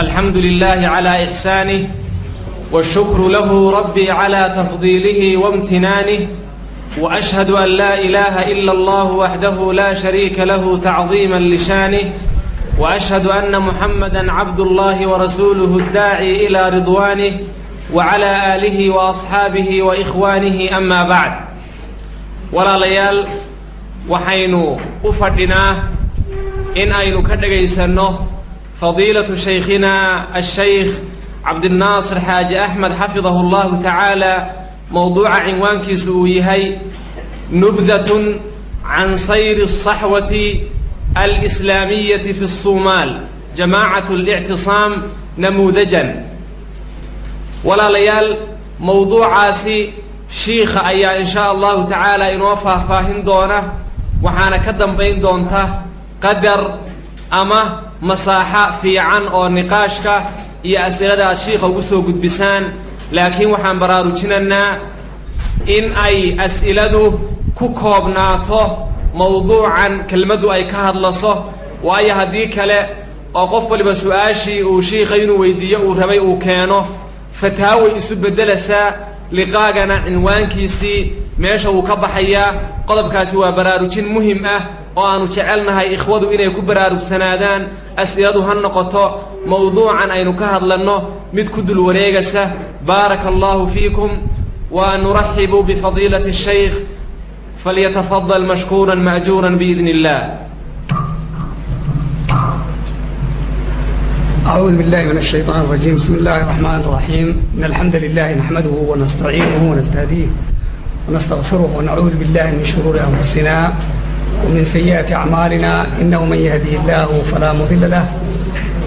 الحمد لله على إحسانه والشكر له ربي على تفضيله وامتنانه وأشهد أن لا إله إلا الله وحده لا شريك له تعظيما لشانه وأشهد أن محمدا عبد الله ورسوله الداعي إلى رضوانه وعلى آله وأصحابه وإخوانه أما بعد ولا ليال waxaynu u fadhinaa in aynu ka الشيخ عبد الناصر حاج أحمد حفظه الله تعالى موضوع عنوان سويهي نبذة عن سير الصحوة الإسلامية في الصومال جماعة الاعتصام نموذجا ولا ليال موضوع عاسي شيخ أيا إن شاء الله تعالى إنو فاهفاهن دونه وحانا كدن بين دونته قدر ama masaaxa fiican oo niqaashka iyo asilada aad shiikha ugu soo gudbisaan. Laakiin waxaan baraarujinaynaa in ay as'iladu ku koobnaato mawduucan kelmaddu ay ka hadlaso. Waayo haddii kale oo qof waliba su'aashii uu shiikha inuu weydiiyo uu rabay uu keeno fataaway isu beddeleysaa liqaagana cinwaankiisii meesha wuu ka baxayaa. Qodobkaasi waa baraarujin muhiim ah oo aanu jecelnahay ikhwadu inay ku baraarugsanaadaan as'iladu ha noqoto mawduucan aynu ka hadlanno mid ku dul wareegasa baaraka allahu fiikum wa nuraxibu bifadiilati الshaykh falyatafadal mashkuura maajuura biidn اllah أعوذ بالله من الشيطان الرجيم بسم الله الرحمن الرحيم إن الحمد لله نحمده ونستعينه ونستهديه ونستغفره ونعوذ بالله من شرور أنفسنا ومن سيئات أعمالنا إنه من يهده الله فلا مضل له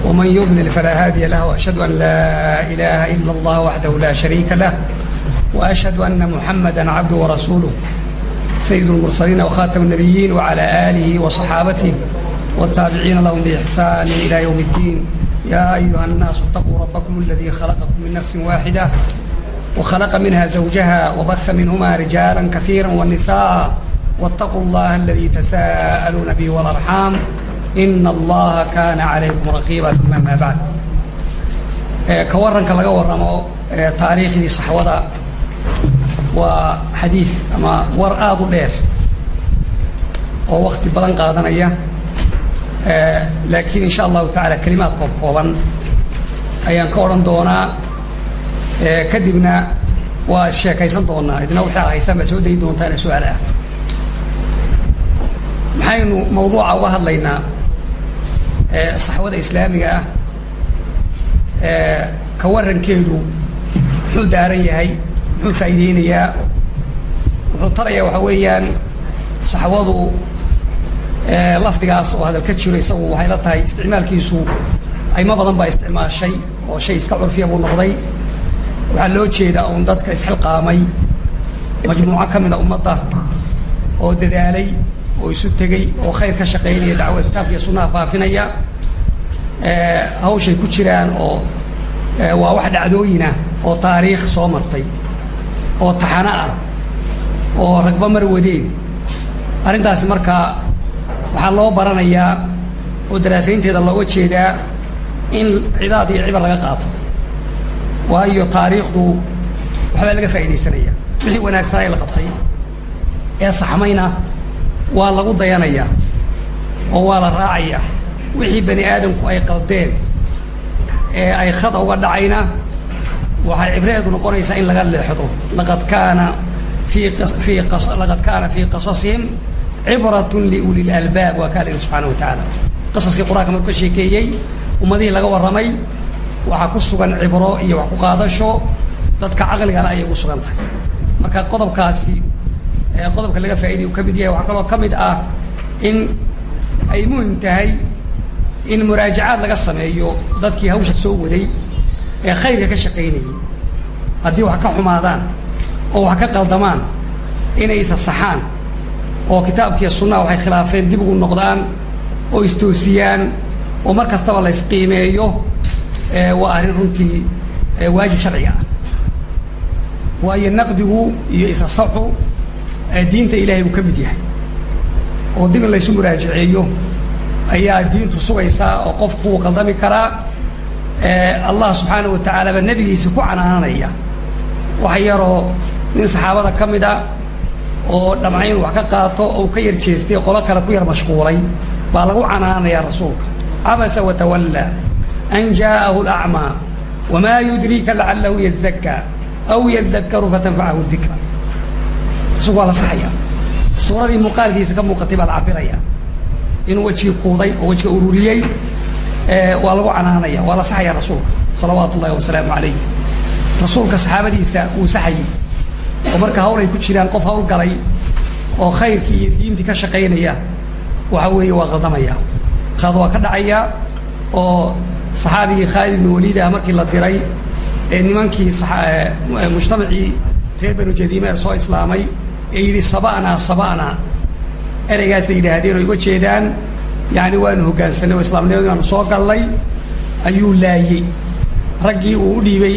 ومن يضلل فلا هادي له وأشهد أن لا إله إلا الله وحده لا شريك له وأشهد أن محمدا عبده ورسوله سيد المرسلين وخاتم النبيين وعلى آله وصحابته والتابعين لهم بإحسان إلى يوم الدين يا أيها الناس اتقوا ربكم الذي خلقكم من نفس واحدة وخلق منها زوجها وبث منهما رجالا كثيرا والنساء واتقوا الله الذي تساءلون به والأرحام إن الله كان عليكم رقيبا ثم ما بعد ka waranka laga warramo taariikhdii saxwada waa xadiid ama war aada u dheer oo wakti badan qaadanaya laakiin insha allahu tacaala kelimaad koob kooban ayaan ka odhan doonaa kadibna waa sheekaysan doonaa idina waxaa haysaan baa soo dayi doontaana su-aal ah maxaynu mawduuca uga hadlaynaa saxwada islaamiga ah ka warankeedu muxuu daaran yahay muxuu faa'iideynayaa wuxuu tarayaa waxaa weeyaan saxwadu lafdigaas oo hadal ka jiro isagu waxay la tahay isticmaalkiisu aymo badan baa isticmaashay oo shay iska curfiya buu noqday. Waxaa loo jeedaa uun dadka isxilqaamay majmuuco ka mida ummadda oo dadaalay oo isu tegey oo khayr ka shaqaynaya dacwada kitaabka iyo sunnaha faafinaya hawshay ku jiraan oo waa wax dhacdooyinah oo taariikh soo martay oo taxano ah oo ragba mar wadeen. Arrintaasi markaa waxaa loo baranayaa oo daraasaynteeda looga jeedaa in cidaad iyo cibar laga qaato. Waayo taariikhdu waxbaa laga faa'iidaysanaya wixii wanaagsanaa la qabtay. Ee saxmayna waa lagu dayanayaa oo waa la raacayaa wixii bani aadamku ay qaldeen ee ay khada uga dhacayna waxay cibreedu noqonaysaa in laga leexdo. Laqad kaana fii fii laqad kaana fii qasasihim cibratun liuli lalbaab waa kaa la yidhi subxaana wa tacaala. Qasaskii qur'aanka marku ka sheekeeyey ummadihii laga warramay waxaa ku sugan cibro iyo wax ku qaadasho dadka caqligana ayay ugu sugan tahay marka qodobkaasi qodobka laga faa'iday uu ka mid yahay waxaa kaloo ka mid ah in ay muhiim tahay in muraajacaad laga sameeyo dadkii hawsha soo waday ee khayrka ka shaqaynayay. Haddii wax ka xumaadaan oo wax ka qaldamaan inay isa saxaan oo kitaabkiiyo sunnaha waxay khilaafeen dib ugu noqdaan oo istoosiyaan oo mar kastaba la isqiimeeyo waa arrin runtii waajib sharciga ah. Waayo naqdigu iyo isa saxu diinta ilaahay buu ka mid yahay. Oo dib in laysu muraajaceeyo ayaa diintu sugaysaa oo qofku wuu qaldami karaa. Allah subxaanahu wa tacaala baa nebigiisa ku canaananaya. Wax yaroo nin saxaabada ka mid a oo dhamca inu wax ka qaato oo ka yar jeestay qolo kale ku yar mashquulay baa lagu canaanaya rasuulka. Cabasa watawallaa an jaa'ahu lacmaa wamaa yudriika lacalahu yazakkaa aw yadakaru fatanfacahu dikra rasuulku waa la saxaya. Suuradii muuqaalkiisa ka muuqatay baa la cabiraya inuu wejigii kuuday oo wejiga ururiyey waa lagu canaanaya waa la saxaya rasuulka salawaatu ullahi wasalaamu calayh rasuulka saxaabadiisa wuu saxayey oo marka hawl ay ku jiraan qof hawl galay oo khayrkii iyo diintii ka shaqaynaya waxa weeye waa qaldamaya qaad waa ka dhacaya oo saxaabigii khaalid ibnu waliid ah markii la diray ee nimankii mujtamacii reer banu jadiime ee soo islaamay ee yidhi saba'naa saba'naa ereygaasay yidhaahdeen oo iga jeedaan yani waanu hoggaansanay oo islaamnimadii baanu soo gallay ayuu laayey raggii uu u dhiibay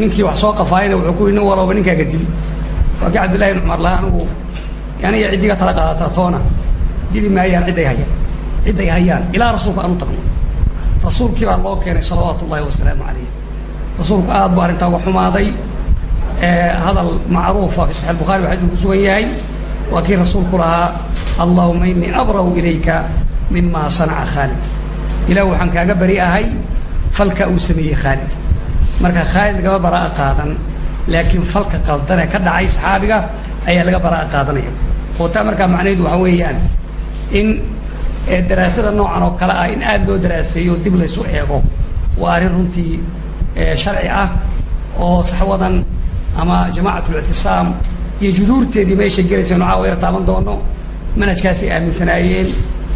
ninkii wax soo qafaayana wuxuu ku yidhi nin walooba ninkaaga dili waa kii cabdillahi ibn cumar laha anigu aniga ciddiga tala qaadataa toona. Dili maayaan cidday hayaan cidday hayaan. Ilaa rasuulka aan u tagno rasuulkii baa loo keenay salawaatu ullahi wasalaamu calayh rasuulku aad bu arrintaa uga xumaaday hadal macruufa fi saxi bukhari baa xadiisku ku sugan yahay. Waa kii rasuulku lahaa allahuma inii abra'u ilayka mima sanaca khaalid. Ilah waxaan kaaga beri ahay falka uu sameeyey khaalid. Marka khaalid lagama baraa'a qaadan laakiin falka qaldanee ka dhacay saxaabiga ayaa laga baraa'a qaadanaya. Oo taa markaa macnaheedu waxaa weeyaan in daraasada noocan oo kale ah in aad loo daraaseeyo dib laysu eego. Waa arrin runtii sharci ah oo saxwadan ama jamacat اlictisaam iyo juduurteedii meesha gelaysa inu caawa yar taaban doono manhajkaasay aaminsanaayeen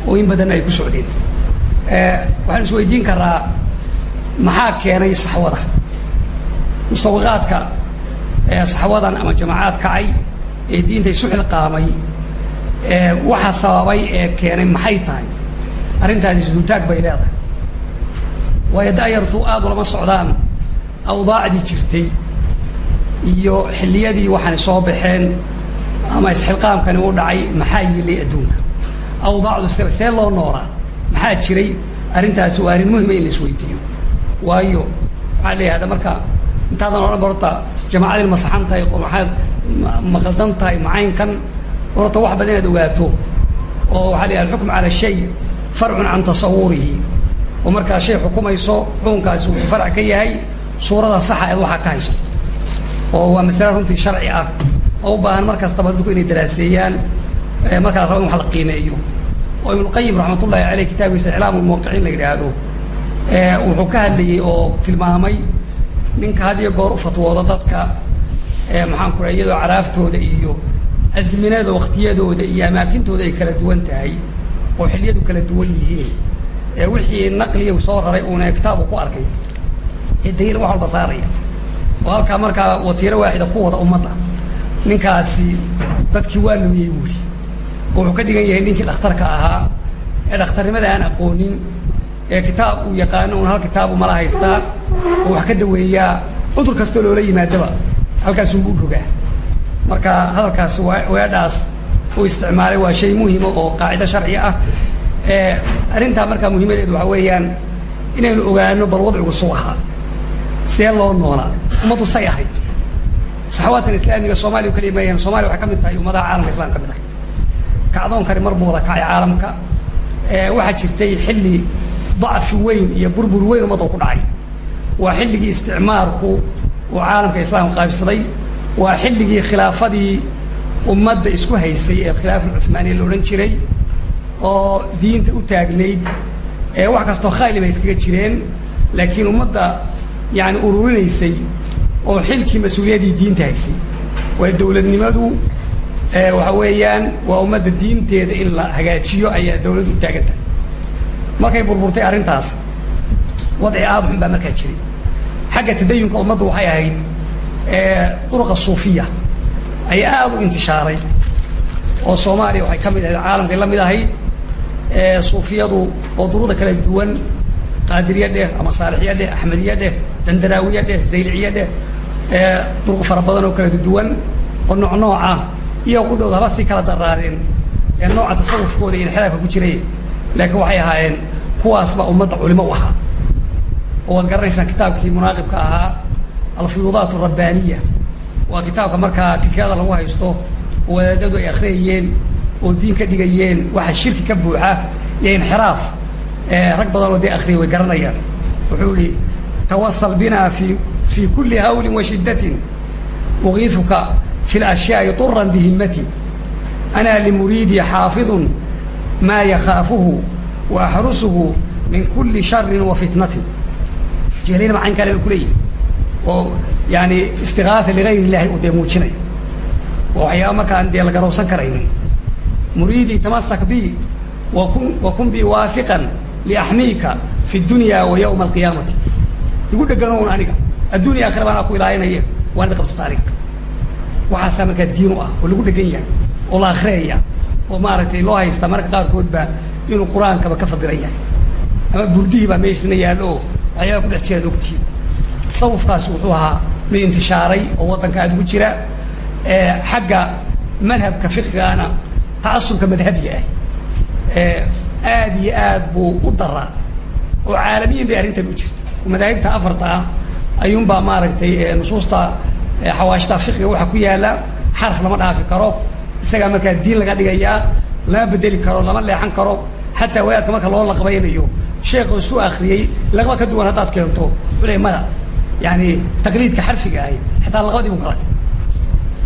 oo in badan ay ku socdeen. Waxaan isweydiin karaa maxaa keenay saxwada? Musawiqaadka saxwadan ama jamacaad kacay ee diinta isu xilqaamay waxa sababay ee keenay maxay tahay? Arrintaasi isdultaag bay leedahay. Waayo da'yartu aad ulama socdaan awdaacdii jirtay iyo xilliyadii waxaanay soo baxeen ama isxilqaamkani u dhacay maxaa yilay adduunka. Awdaacdu se see loo noolaa maxaa jiray? Arrintaasi waa arrin muhima in la waayo waxaa la yihahda marka intaadan odhan horta jamaacadin ma tahay maxaad ma tahay macaynkan horta wax badan inaad ogaato. Oo waxaa yihahda alxukm cala shay farcun can tasawurihi oo markaa shay xukumayso xukunkaasi wuxuu farc ka yahay suurada saxa eed waxaa ka hayso oo waa masale runtii sharci ah. Oo u baahan mar kastaba dadku inay daraaseeyaan marka la rabo in wax la qiimeeyo. Oo ibnuqayim raxmat ullahi aleyh kitaabkiisa iclaam lmuwaqiciin la yidhaahdo. Wuxuu ka hadlayey oo tilmaamay ninka had goor u fatwooda dadka maxaan ku raa iyadoo caraaftooda iyo azminada waktiyadooda iyo amaakintooda ay kala duwan tahay. Oo xiliyadu kala duwan yihiin. Wixii naqliya soo raray uuna kitaabu ku arkay. Ee daliil wax walba saaraya oo halkaa markaa watiiro waaxida ku wada ummadda. Ninkaasi dadkii waa lumiyey buuri. Oo wuxuu ka dhigan yahay ninkii dhakhtarka ahaa. Ee dhakhtarnimada aan aqoonin ee kitaab uu yaqaano un hal kitaabu mala haystaa oo wax ka daweeyaa cudur kastoo loola yimaadaba. Halkaasuunbu u rogaa. Marka hadalkaas weedhaas uu isticmaalay waa shay muhima oo qaacido sharci ah. Arrintaa markaa muhiimadeedu waxaa weeyaan inaynu ogaano bal wadcigu suu ahaa. Sidee loo noolaa ummaddu say ahayd. Saxawaadkan islaamiga soomaliya kaliya mayahan somaliya waxay ka mid tahay ummadaha caalamka islam ka mid ahay. Kacdoonkani mar buu wada kacay caalamka waxaa jirtay xilli dacfi weyn iyo burbur weyn ummadda ku dhacay. Waa xilligii isticmaarku uu caalamka islaamka qaabsaday waa xilligii khilaafadii ummadda isku haysay ee khilaafa cuhmaaniya la odhan jiray oo diinta u taagnayd wax kastoo khayli iskaga jireen laakiin ummadda yani ururinaysay oo xilkii mas'uuliyaddii diinta haysay. Waa dawladnimadu waxa weeyaan waa ummadda diinteeda in la hagaajiyo ayaa dawladdu u taagan tahay. Markay burburtay arrintaas wadci aada xun baa markaa jiray. Xagga tadayunka ummaddu waxay ahayd duruqa suufiya ayaa aada u intishaaray oo soomaaliya waxay ka mid ahayd caalamkay la mid ahayd. Suufiyadu oo duruda kala duwan qaadiriya dheh ama saalixiya dheh axmediya dheh dandaraawiya dheh zayliciya dheh duruq fara badan oo kala duwan oo nooc nooca iyo qudhowda haba sii kala daraareen ee nooca tasawufkooda iyo inxiraafka ku jiray laakiin waxay ahaayeen kuwaas baa ummadda culimo u ahaa. Oo waad garanaysaan kitaabkii munaaqibka ahaa alfuyuudaat arabbaniya waa kitaabka markaa kikada lagu haysto oo wadaadadu ay akhriyayeen oo diin ka dhigayeen waxa shirki ka buuxa iyo inxiraaf rag badan oo dee akhriyay way garanayaan. Wuxuu ihi tawasal bina fi fi kuli hawlin wa shiddatin ugiifuka fi lashyaai طuran bihimmati ana limuriidi xaafidun maa yakhaafuhu wa axrusuhu min kuli sharin wa fitnatin jehlina macayn kale ba kuleeyihi oo yani istigaaa ligayr illahi uu dee muujinay oo waxyaaba markaan dee lagarowsan karaynin muriidii tamasak bi wakun wakun bi waafiqan addunya akhira baan aa ku ilaalinaya waan id qabsata waxaasaa markaa diin u ah oo lagu dhegan yahay oo la akhriyaya oo maaragtay loo haysta marka qaarkoodba inuu qur'aankaba ka fadilan yahay. Ama burdihii baa meeshana yaallo oo waxyaaba ku dhex jiraad ogtihiin tasawufkaasi wuxuu ahaa mid intishaaray oo waddanka aada ugu jira. Xagga madhabka fiqigana tacasubka madhabiga ah. Aad iyo aad buu u daraa. Oo caalamiyan bay arrintan u jirta madaahibta afarta ah ayuunbaa maaragtay nusuusta xawaashta fiqiga waxa ku yaalla. Xaraf lama dhaafi karo. Isagaa markaa diin laga dhigayaa lama bedeli karo lama leexan karo. Xataa wadaadka marka loo laqbaynayo sheekhu isu akriyey laqba ka duwan haddaad keento ule mada yani taqliidka xarfiga ahi xataa laqbadii bu kala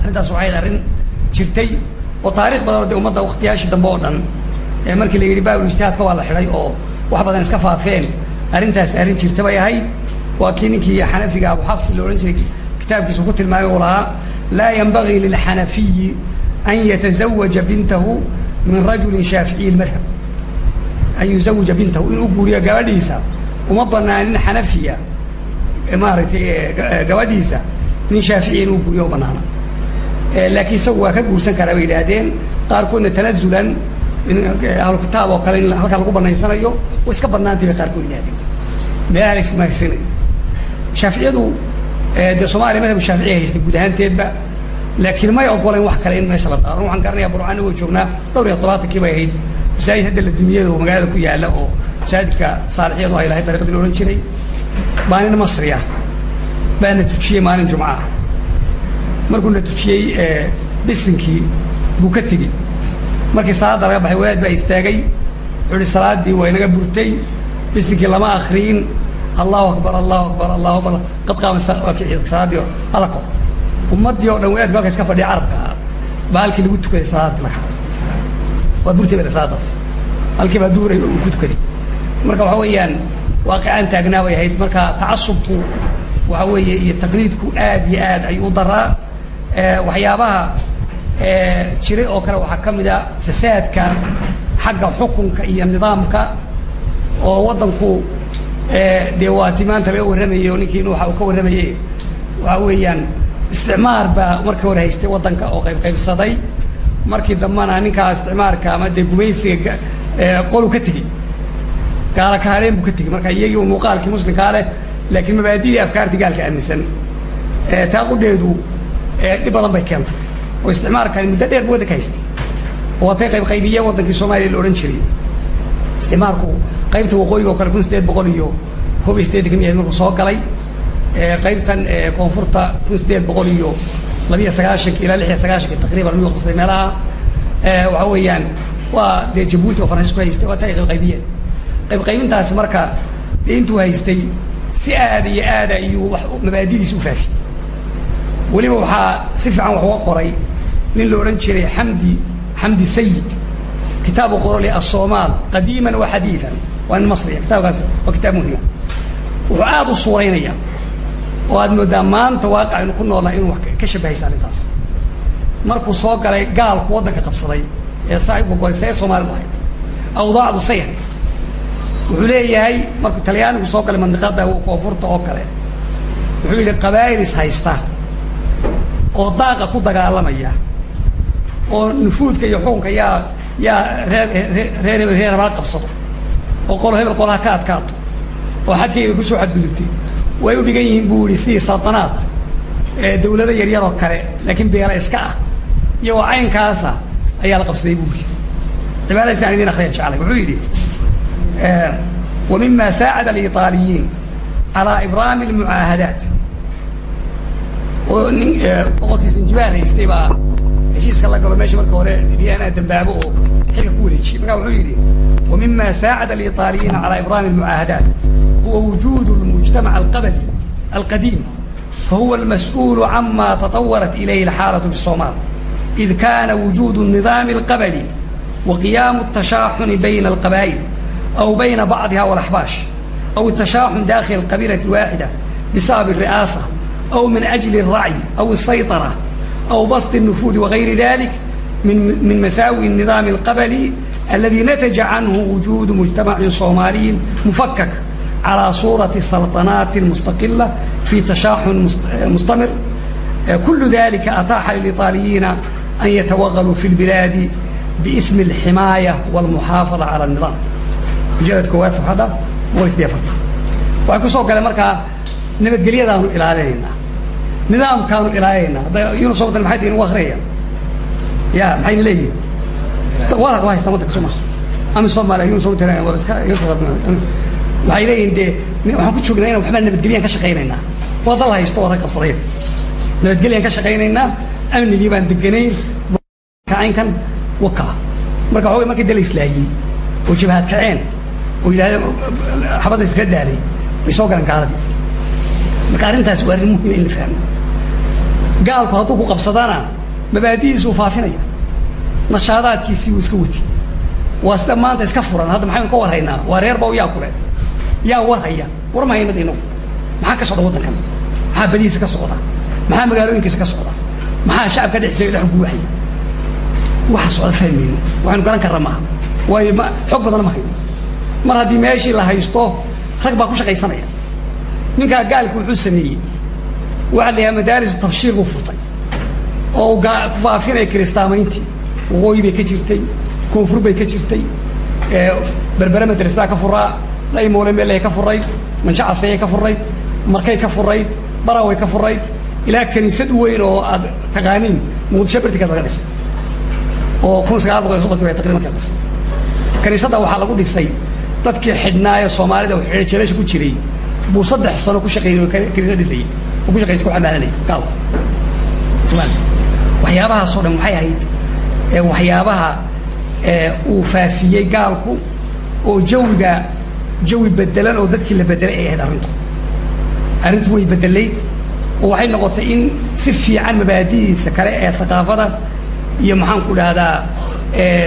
arrintaas waxay arrin jirtay oo taarikh badan de ummadda waktiyaashii dambe oo dhan markii la yidhi baabul ijtihaadka waa la xidhay oo wax badan iska faafeen. Arrintaas arrin jirta bay ahayd waa kii ninkii xanafiga abu xafsi la odhan jiray. Kitaabkiisa ku tilmaamay uu lahaa laa yanbagii lilxanafiyi an yatazawaja bintahu min rajulin shaaficiyi lmadhab an yuzawaja bintahu inuu guuriyo gabadhiisa uma banaanin xanafiya maaragtay gabadhiisa nin shaaficiya inuu guuriyo u banaana laakiin isagu waa ka guursan karaa bay yidhaahdeen. Qaarkoodna tanazulan ahlu oo kale in halkaa lagu banaysanayo way iska banaantay bay qaarkood yidhahdeen meelaha la ismahaysanayo shaaficiyadu dee soomaaliya madhab shaaficiya haystay guud ahaanteedba laakiin may ogoleen wax kale in meesha la daaro waxaan garanayaa burcaan way joognaa dhowr iyo todobaatankii bay ahayd. Masaajid hadda la dumiyada oo magaalada ku yaalla oo masaajidka saalixiyadu ay lahayd dariiqadii la odhan jiray baa nin masri ah baana tujiyey maalin jumca markuu na tujiyey bisinkii buu ka tegey. Markii salaadda laga baxay wadaad baa istaagay. Wuxuu ihi salaaddii waa inaga burtay. Bisinkii lama akriin allahu akbar allahu akbar allahu akbar. Qad qaama waa kii salaaddii halako. Ummaddii oo dhan wadaadku halka iska fadhiya carabka. Baa halkii lagu tukaday salaaddii laga waa burtay bada salaadaas halkii baa duuray uu ku tukaday. Marka waxa weeyaan waaqicaan taagnaa bay ahayd. Marka tacasubku waxa weeye iyo taqliidku aad iyo aad ayuu u daraa. Waxyaabaha jiray oo kale waxaa ka mid a fasaadka xagga xukunka iyo nidaamka oo waddanku dee waati maanta laga warramayay oo ninkii waxa uu ka warramayey waxa weeyaan isticmaar baa markii hore haystay waddanka oo qayb qaybsaday. Markii dambana ninkaa isticmaarka ama dee gumaysiga qolu ka tegey. Gaala kaaleen buu ka tegey. Marka iyagii muuqaalkii muslimkaa leh laakiin mabaadidii afkaarti gaalka aaminsan. Taa qudheedu dhib badan bay keentay. Oo isticmaalkani muddo dheer bu waddanka haystay. Oo watay qayb qaybiyeen waddankii soomaaliya la odhan jiray. Isticmaalku qaybta waqooyiga oo kale kun sideed boqol iyo kob iyo sideetan ka mid yahay markuu soo galay qaybtan koonfurta kun sideed boqol iyo labiiyo sagaahanki ilaa lix iyo sagaahanki taqriban lagu qabsaday meelaha waxa weeyaan waa dee jabuuti oo faransiis ku haystay waa ta ay qaybqaybiyeen qaybqaybintaasi marka dee intuu haystay si aada iyo aada iyuu wa mabaadidiisa u faafi weliba waxaa si fiican wax uga qoray nin la odhan jiray xamdi xamdi sayid kitaabuu qoro le asoomaal qadiiman wa xadiian waa nin masriya kitaabkaas waa kitaab muhima wuxuu aada u suuraynaya oo aad moodaa maanta waaqic aynu ku noolnahay inuu wax ka shabahaysa arrintaas markuu soo galay gaalku waddanka qabsaday ee saaxiibku goray see soomaalidu ahayd awdaacdu sayr wuxuu leeyahay markuu talyaanigu soo galay mandiqada koonfurta oo kale wuxuu yidhi qabaa'il is haysta oo daaqa ku dagaalamaya oo nufuudka iyo xukunka yaa yaa oo qolo hebel qolaha ka adkaato oo xadkayga ku soo xadgudubtay. Way u dhigan yihiin buu yihi sidii saltanaad dawlado yaryaroo kale laakiin beela iska ah iyagoo caynkaasa ayaa la qabsaday buu yidhi. Cibaadadiis aan idin akriya jeclay wuxuu yidhi wa mima saacada aliطaaliyiin calaa ibraami almucaahadaat. Oo nin sanjibaar haystay baa heshiiska la galo meesha marka hore diyaanaa dambaabo oo xilka ku wareejiyey markaa wuxuu yidhi wa mima saacada aliطaaliyiina calaa ibraami almucaahadaat huwa wujuud lmujtamac alqabli alqadiim fahuwa almas'uul cama taطawarat ilayhi alxaalatu fi الصوmaal id kana wujuud الniظaam الqabli وقيام التشاحن بين القبائل أو بين بعضها والأحباش أو التشاحن داخل القبيلة الواحدة بسبب الرئاسة أو من أجل الرعي أو السيطرة أو بسط النفوذ وغير ذلك من من مساوي النظام القبلي الذي نتج عنه وجود مجتمع صومالي مفكك على صورة سلطنات مستقلة في تشاحن مستمر كل ذلك أتاح للإيطاليين أن يتوغلوا في البلاد باسم الحماية والمحافظة على النظام مجلد كواد صفحة وقت دي فرطة waxaan ku soo galay markaa nabadgelyadaanu ilaalinaynaa nidaamkaanu ilaalinaynaa yunus sabatan maxay tihiin u akhriyaya ya maxayna leeyihin wala waa haysta waddanka soo ama soomaaliya yunus sabatan waa iska iga soo waxay leeyihiin dee waxaan ku joognaa inaan waxbaa nabadgelyaan ka shaqaynaynaa waa dal haysto oo rag qabsadeen nabadgelyaan ka shaqaynaynaa amnigii baan deganayn kacaynkan waka marka waxaa markii dala islaayey oo jabahad kaceen oo yidhahdeen xabadda iska daalay way soo galeen gaaladii marka arrintaas waa arrin muhima in la fahmo gaalku hadduu ku qabsadana mabaadidiisuu faafinaya nashaadaadkiisii wuu iska wati waa sida maanta iska furan. Hadda maxaynu ka war haynaa waa reer baw yaa kule yaa war haya war ma haynada inagu maxaa ka socda waddankan? Maxaa badihiisa ka socda? Maxaa magaalooyinkiisa ka socda? Maxaa shacabka dhexdiisa dhex guuxaya waxa socda fahmayno waxaynu garan karra maaha. Waayo ma xog badan ma hayno. Mar haddii meeshii la haysto rag baa ku shaqaysanaya. Ninkaa gaalku wuxuu sameeyey. Waxaa la yahaa madaarisu tabshiir buu furtay. Oo ku faafinaya kiristaamayntii waqooyi bay ka jirtay koonfur bay ka jirtay berbere madrasadaa ka furaa laymoole meelay ka furayd manjacasayay ka furayd markay ka furayd baraway ka furayd ilaa kaniisad weyn oo aad taqaaniin muqdisho bertikeed laga dhisay. Oo kun sagaal boqol soddonki bay taqriban ka dhisay. Kaniisadda waxaa lagu dhisay dadkii xidhnaayo soomaalida jeelasha ku jiray. Buu saddex sano ku shaqeeyey oo oo ku shaqeysa ku xamaalanayay gaalka waxyaabahaasoo dhan waxay ahayd waxyaabaha uu faafiyey gaalku oo jawiga jawi bedelan oo dadkii la bedelay ay ahayd arrintu. Arrintu way bedelayd oo waxay noqotay in si fiican mabaadidiisa kale ee thaqaafada iyo maxaan ku dhahdaa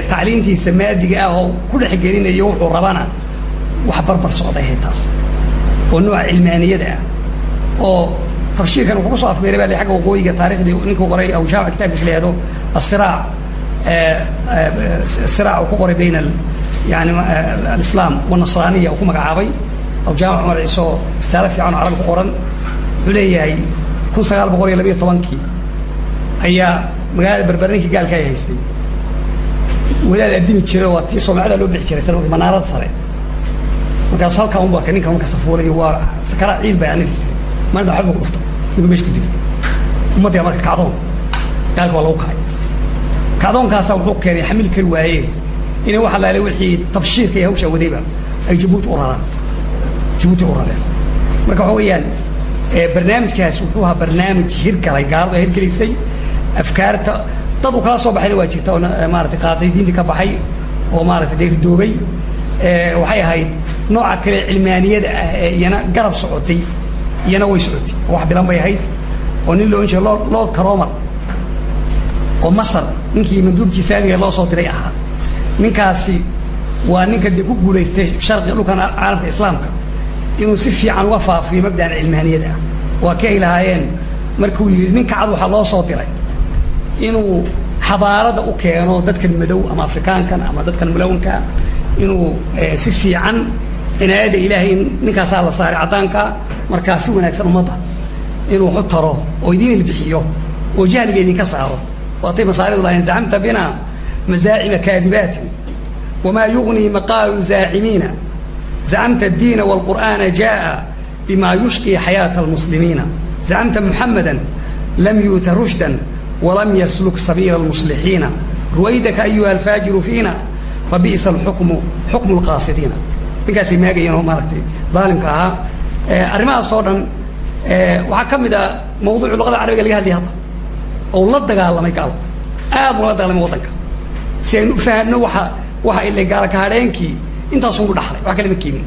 tacliintiisa maadiga ah oo ku dhex gelinayo wuxuu rabana wax barbar socday ahayd taas. Oo nooca cilmaaniyada ah oo tafshiirkan wuxuu ku soo afmeeray baa agga waqooyiga taarikhdii ninkuu qoray aw jaamac kitabkiisa la yihahdo asiraac siraac uu ku qoray bayna yani alislaam wanasraaniya uu ku magacaabay aw jaamac cumar ciise oo risaalo fiican oo carabi ku qoran wuxuu leeyahay kun sagaal boqol iyo labiyo tobankii ayaa magaalada berbere ninkii gaalka ay haystay wadaad addimi jiray waa tii soomaalida loo bixi jiray sannadkii manaarada sare markaasu halkaa unbu arkay ninka marka safuulay waa sakara ciil bay anigi maalinta waxba ku dhuftay ninkuu meesha ku dilay ummaddiga marka kacdoon gaalka waa lagu kacay kacdoonkaasa wuxuu keenay xamil kari waayeen inay wax alaale wixii tabshiirka iyo hawsha wadayba ay jabuuti u raraan jabuuti u rareen marka waxa weeyaan barnaamijkaas wuxuu ahaa barnaamij hirgalay gaaladu ay hirgelisay. Afkaarta dad uu kala soo baxayna waa jirta oo maarata qaatay diintii ka baxay oo maarata dee ridoobay waxay ahayd nooca kale cilmaaniyada ah ee iyana garab socotay iyana way socotay. Wax bilan bay ahayd. Oo nin loo jeeda lord lord caromar oo masar ninkii manduubkii saamiga loo soo diray ahaa. Ninkaasi waa ninka dee ku guulaystay sharqi dhulkan caalamka islaamka inuu si fiican uga faafiyo mabdaan cilmaaniyada ah waa ka ay lahaayeen markuu yidhi ninka cad waxaa loo soo diray inuu xadaarada u keeno dadkan madow ama afrikaankan ama dadkan mulawanka inuu si fiican cinaayadda ilaahay ninkaasaa la saaray caddaanka markaa si wanaagsan ummadda inuu waxu taro oo idiin ilbixiyo oo jahliga idinka saaro waatay masaaridu lahayn zacamta bina mazaacima kaadibaatin wamaa yugnii maqaalu zaacimiina zacamta addiina waalqur'aana jaa'a bima yushqii xayaata almuslimiina zacamta muxamadan lam yuuta rushdan walam yasluk sabiila almuslixiina ruwaydaka ayuha alfaajiru fiina fabi'sa alxukmu xukmu lqaasidiina ninkaasay maagayeen oo maaragtay daalimka ahaa arrimahaas oo dhan waxaa ka mid a mawduucu luqada carabiga laga hadlaya hadda oo la dagaalamay gaalku aad ula dagaalamay waddanka. Si aynu u fahamno waxa ile gaalka hadheenkii intaasunbu dhaxlay. Wax kale ma keenin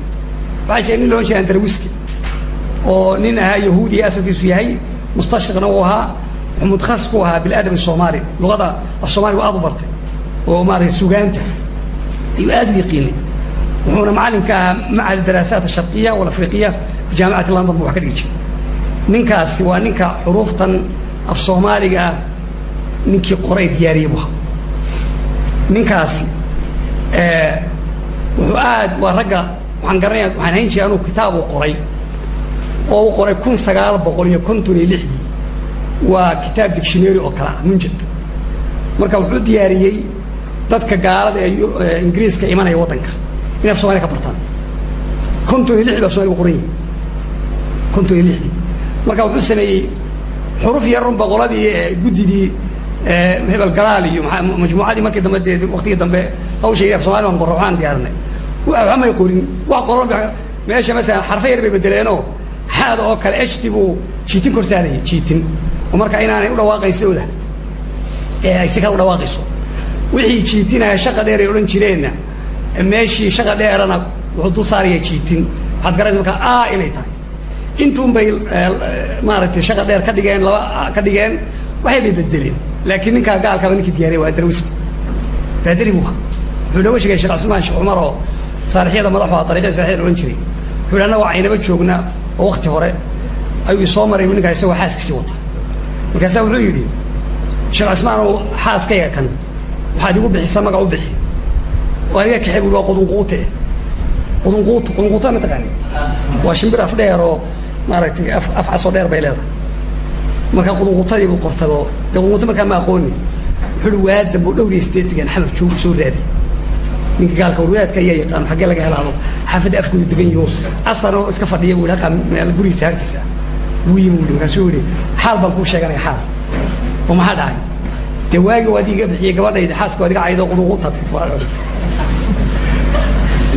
waxaa jira nin loodhan jira andarawiski oo nin ahaa yahuudi asalkiisu yahay mustashriqna uu ahaa mutakhassis ku ahaa biladab soomaali. Luqada af soomaaligu aad u bartay oo maaragtay sugaanta ayuu aad u yaqiinay wuxuuna macallimka ahaa macahad daraasaat asharqiya walafriqiya bijaamicati london buu wax ka dhigi jiray ninkaasi waa ninka xuruuftan af soomaaliga ah ninkii qoray diyaariyey bu ninkaasi wuxuu aad waa ragga waxaan garanaya waxaan hayn jiray anuu kitaab uu qoray oo uu qoray kun sagaal boqol iyo konton iyo lixdii. Waa kitaab dictionary oo kale ah munjad marka wuxuu diyaariyey dadka gaalada ee ingiriiska imanaya waddanka inay af somaliya ka bartaan. Konton iyo lixdii ba af somaliga qoran yihiin konton iyo lixdii. Marka wuxuu sameeyey xuruf yarun boqoladii guddidii hebel galaal iyo majmuucadii markii dambe dee waktigii dambe hawsha baan qorra waxaan diyaarinay waxba may qorin wax qoran meesha maalan xarfo yar bay bedeleenoo xaada oo kale eshti buu jiitin kor saarayay jiitin. Oo marka inaanay u dhawaaqayn sidooda ee ay si kale u dhawaaqayso. Wixii jiitinaya shaqa dheer ay odhan jireenna meeshii shaqa dheerana wuxuu dul saaraya jiitin. Waxaad garaysa markaa a inay tahay intuun bay maaragtay shaqa dheer ka dhigeen laba ka dhigeen waxay bay bedeleen laakiin ninkaa gaalkaba ninkii diyaariyay waa darwiska baadari buu ahaa wuxuu nooga sheegay sheekh cismaan sheekh cumar oo saalixyada madaxu ah dariiqada saalixyada odhan jiray. Wuxuu yidhi annaga aynaba joogna oo wakti hore ayuu isoo maray ninkaa isagoo xaaskiisii wata. Markaasaa wuxuu yidhi sheekh cismaan oo xaaskayga kan waxaad igu bixisa magac u bixi. Oo aniga kaxay bui waa qudunquute. Qudunquut qudunquuta ma taqaani waa shimbir af dheer oo maaragtay af casoo dheer bay leedahay. Marka qudunquutadii buu qortado dee qudunquuta markaa ma aqooni. Wuxuu uhi waa dambe oo dhowr iyo siddeetigan xamar joog soo raadi. Ninka gaalka warwaadka ayaa yaqaano xaggee laga helaado? Xaafadda afkooda degan yaho aslan oo iska fadhiya buu halkaa meel gurigiisa harkiisa. Wuu yimi buu markaasuu yihi xaal baan kuu sheeganaya xaal. Oo maxaa dhacay dee waagi waad iga bixiyey gabadhayda xaaska waad iga caydo qudunquutad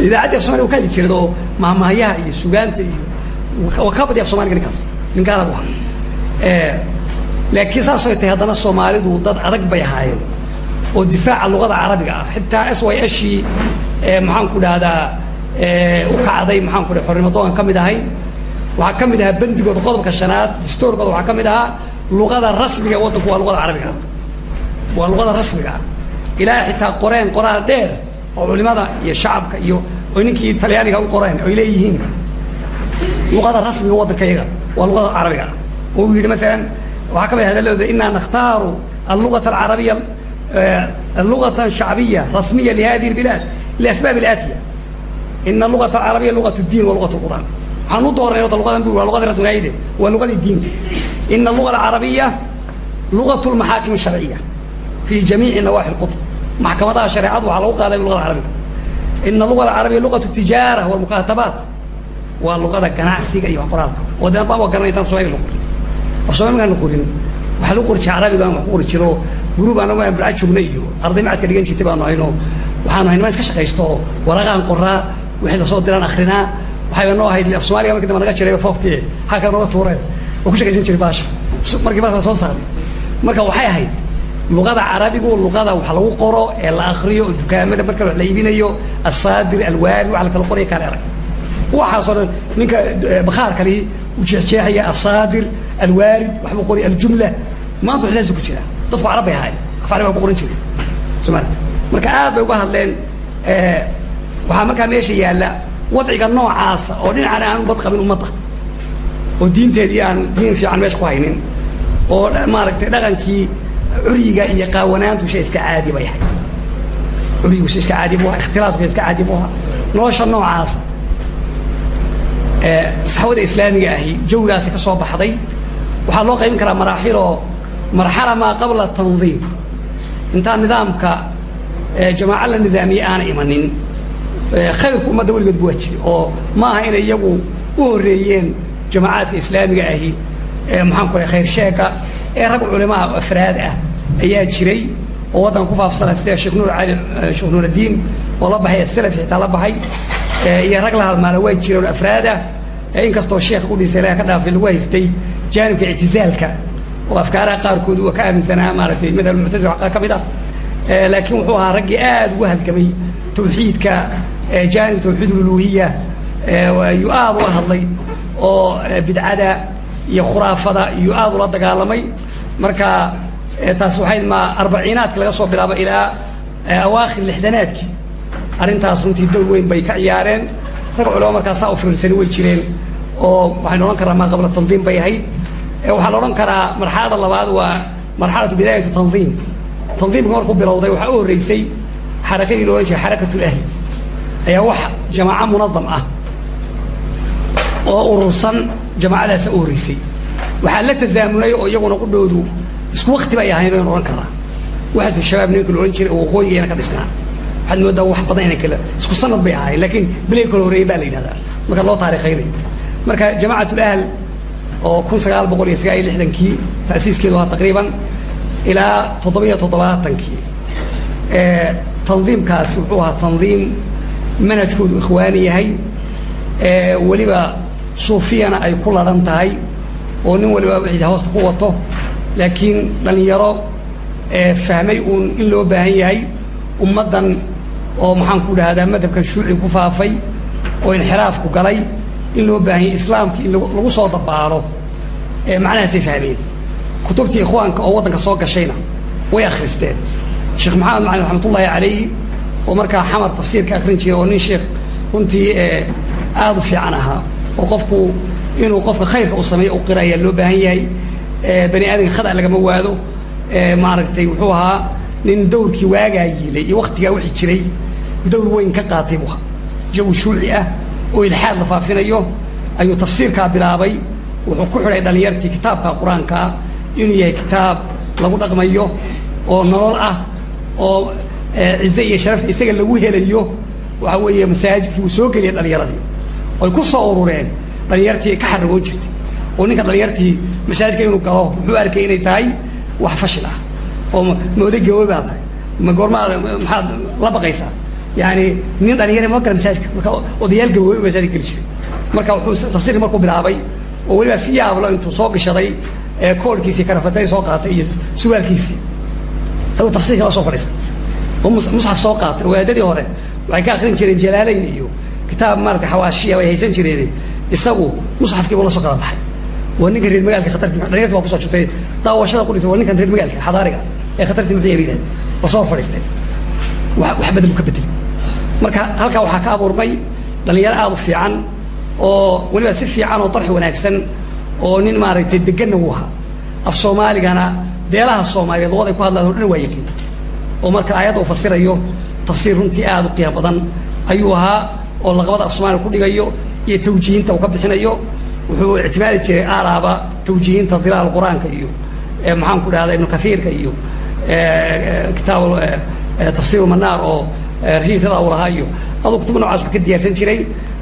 idaacaddi af somaliga u ka hadli jiray oo mahmahyaha iyo sugaanta iyo waa ka badiya af somaliga ninkaas nin gaala bu ahaa laakiin saasoo tahay haddana soomaalidu dad adag bay ahaayeen oo difaaca luqada carabiga ah. Xitaa s y shii maxaan ku dhahdaa u kacday maxaan ku dhaha xornimadoonkan ka mid ahay. Waxaa ka mid ahaa bendigooda qodobka shanaad dastoorkooda waxaa ka mid ahaa luqada rasmiga waddanku waa luqada carabiga. Ah waa luqada rasmiga ah. Ilaa xitaa qoreen qoraal dheer oo culimada iyo shacabka iyo oy ninkii talyaaniga u qoreen oy leeyihiin luqada rasmiga waddanka yaga waa luqada carabiga ah oo uu yidhi maalan waxaa ka mid hadalooda inaa nakhtaaru alluغaة الcarabiya luغaة شhacbiya rasmiya lihadihi الbilaad liasbaab اlaatiya ina luغaة الcarabiya luغaة الdiin wa luغaة الqur'an waxaan u dooranay ota luqadan bu waa luqadii rasmigayde waa luqadii diinta ina luغa الcarabiya luغaة الmaxaakim الsharciya fi jamiici nawaaxi اlqطb maxkamadaha shareecadu waxaa lagu qaaday luqada carabiga ina luغa الcarabiya luغaة الtijaara wاlmukaatabaat waa luqada ganacsiga iyo qoraalka. Oo de baa garanay tan somaliga la qorin af somaligaan la qorin waxaa lagu qori jiray carabiga aan wax ku qori jiro guruub aan birca joogna iyo arday macadka dhigan jirtay baanu hayno. Waxaanu hayno maan iska shaqaysto. Waraqaan qoraa wixii la soo diraan akrinaa waxayba noo ahayd af soomaaliga markii dambe naga jiray foofkii. Halkaa nooga tuureen oo ku shaqaysan jiray baasha. Markii marka soo saaray. Marka waxay ahayd luqada carabigu luqada wax lagu qoro ee la akriyo oo dukaamada marka wax la iibinayo asaadir alwaari waxa la kala qoraya kaale arag waxaasoo dhan ninka bakhaar kali u jeexjeexaya asaadir alwaarid waxbuu qori aljumla. Maanta xisaabisa ku jira dadku carab bay ahaayeen. Af carab baa ku qoran jiray. Soomaalida. Marka aad bay uga hadleen waxaa markaa meesha yaalla wadciga noocaasa oo dhinacana aan ubad qabin ummadda oo diinteedii aan diin fiican meesha ku haynin. Oo maaragtay dhaqankii curyiga iyo qaawanaantu shay iska caadi bay ahayd. Curyigu shay iska caadi bu ahaa ikhtilaafku shay iska caadi bu ahaa. Nolosha noocaasa saxwada islaamiga ahi jawigaasi ka soo baxday waxaa loo qaybin karaa maraaxiloo marxala maa qabla tandiim intaan nidaamka jamaaca la nidaamiyey aana imanin. Khayrku ummadda weligood bu waa jiri oo maaha inay iyagu u horreeyeen jamaacaadka islaamiga ahi. Maxaan ku khayr sheega ee rag culimaa afraad ah ayaa jiray oo waddanka ku faafsana sida sheekh nuur cali sheekh nuuraddiin oo la baxay asalafi xitaa la baxay. Iyo rag la halmaala waa jireen oo afraad ah inkastoo sheekh udhiisa ilaah ka dhaafay lagu haystay jaanibka ictizaalka oo afkaaraha qaarkood uu ka aaminsanaa maaragtay madhab muctazila waxaa ka mid ah. Laakiin wuxuu ahaa raggii aad ugu halgamay tawxiidka jaanib tawxiid uluhiya yuu aad ula hadlay oo bidcada iyo khuraafada iyuu aad ula dagaalamay. Marka taas waxay ma arbaciinaadki laga soo bilaabo ilaa awaakhir lixdanaadkii. Arrintaas runtii dowr weyn bay ka ciyaareen rag culamo markaa saa u fiirsani way jireen oo waxaynu odhan karaa maa qabla tandiim bay ahayd. Waxaa la odhan karaa marxalada labaad waa marxalatu bidaayatu tandiim tandiimka markuu bilowday waxaa u horreysay xarakadii la odhan jiray xarakatu lahli ayaa wax jamaaco munadam ah oo urursan jamaacadaasa u horreysay. Waxaa la tasaamunay oo iyaguna qudhoodu isku wakti bay ahayn baynu odhan karaa waxadu shabaab nimanka la odhan jiray oo waqooyigeena ka dhisnaa waxaad moodaa wax badan inay kala isku sanad bay ahaayeen laakiin bilay kala horreeyey baa la yidhahdaa. Marka loo taarikhaynayo marka jamaacatul ahl oo kun sagaal boqol iyo sagaal iyo lixdankii ta'siiskeedu ahaa taqriiban ilaa toddobiyo toddobaatankii tandiimkaasi wuxuu ahaa tandiim manhajkoodu ikhwaani yahay. Weliba suufiyana ay ku ladhan tahay oo nin waliba wixiisa hoosta ku wato. Laakiin dhallinyaro fahmay uun in loo baahan yahay ummaddan oo maxaan ku dhahdaa madhabkan shuuci ku faafay oo inxiraafku galay in loo baahan yahay islaamka in lagu soo dabaalo macnahaasay fahmeen kutubtii ikhwaanka oo waddanka soo gashayna way akhristeen. Sheekh maxamed macalin raxmatullaahi calayhi oo markaa xamar tafsiirka akrin jiray oo nin sheekh runtii aada u fiican ahaa oo qofku inuu qofka khayrka u sameeyo u qira ayaa loo baahan yahay bani aadamka khada lagama waado maaragtay wuxuu ahaa nin dawrkii waagaa yiilay iyo waktigaa wixii jiray dawr weyn ka qaatay bu jawi shuuci ah oo ilxaad la faafinayo ayuu tafsiirkaa bilaabay wuxuu ku xidhay dhalinyartii kitaabka qur'aankaa inuu yahay kitaab lagu dhaqmayo oo nolol ah oo cize iyo sharafta isaga lagu helayo waxa weeye masaajidkii uu soo geliyay dhalinyaradii oy ku soo urureen dhalinyartii ka xaragoon jirtay oo ninka dhalinyartii masaajidka inuu galo wuxuu arkay inay tahay wax fashil ah oo mooday gawooy baa tahay ma goormaad maxaad la baqaysaa yani nin dhalinyara ma gala masaajidka marka odayaal gawooy masaajidka geli jiray marka wuxuu tafsiirka markuu bilaabay oo weliba si yaablo intuu soo gashaday koorhkiisii karafatay soo qaatay iyo suraalkiisii. Ayuu tafsiirka la soo fadhiistay. Oo musxaf soo qaatay. Wadaadadii hore waxay ka akrin jireen jalaalayn iyo kitaab maarata xawaashiya way haysan jireen isagu musxafkiibu la soo kala baxay. Waa ninka reer magaalka khatartii dhalinyarti baa ku soo jirtay daawashada qudhisa waa ninkan reer magaalka xadaariga ee khatartii muxuu yahay waa soo fadhiisteen wax wax badan buu ka bedelay marka halkaa waxaa ka abuurmay dhalinyaro aada u fiican oo weliba si fiican oo darxi wanaagsan oo nin maaragtay deganna wuu ahaa. Af soomaaligana beelaha soomaaliyeed luqad ay ku hadlaan o dhan waa yaqiin oo marka aayadda uu fasirayo tafsiir runtii aada u qiimo badan ayuu ahaa oo laqabada af soomaaliya ku dhigayo iyo tawjiihinta uu ka bixinayo wuxuu ictimaadi jiray aalaaba tawjiihinta dilaal qur'aanka iyo maxaan ku dhahda ibnu kaiirka iyo kitaab tafsiir manaar oo rashiidkada uu lahaa iyo aduu kutub noocaas ka diyaarsan jiray.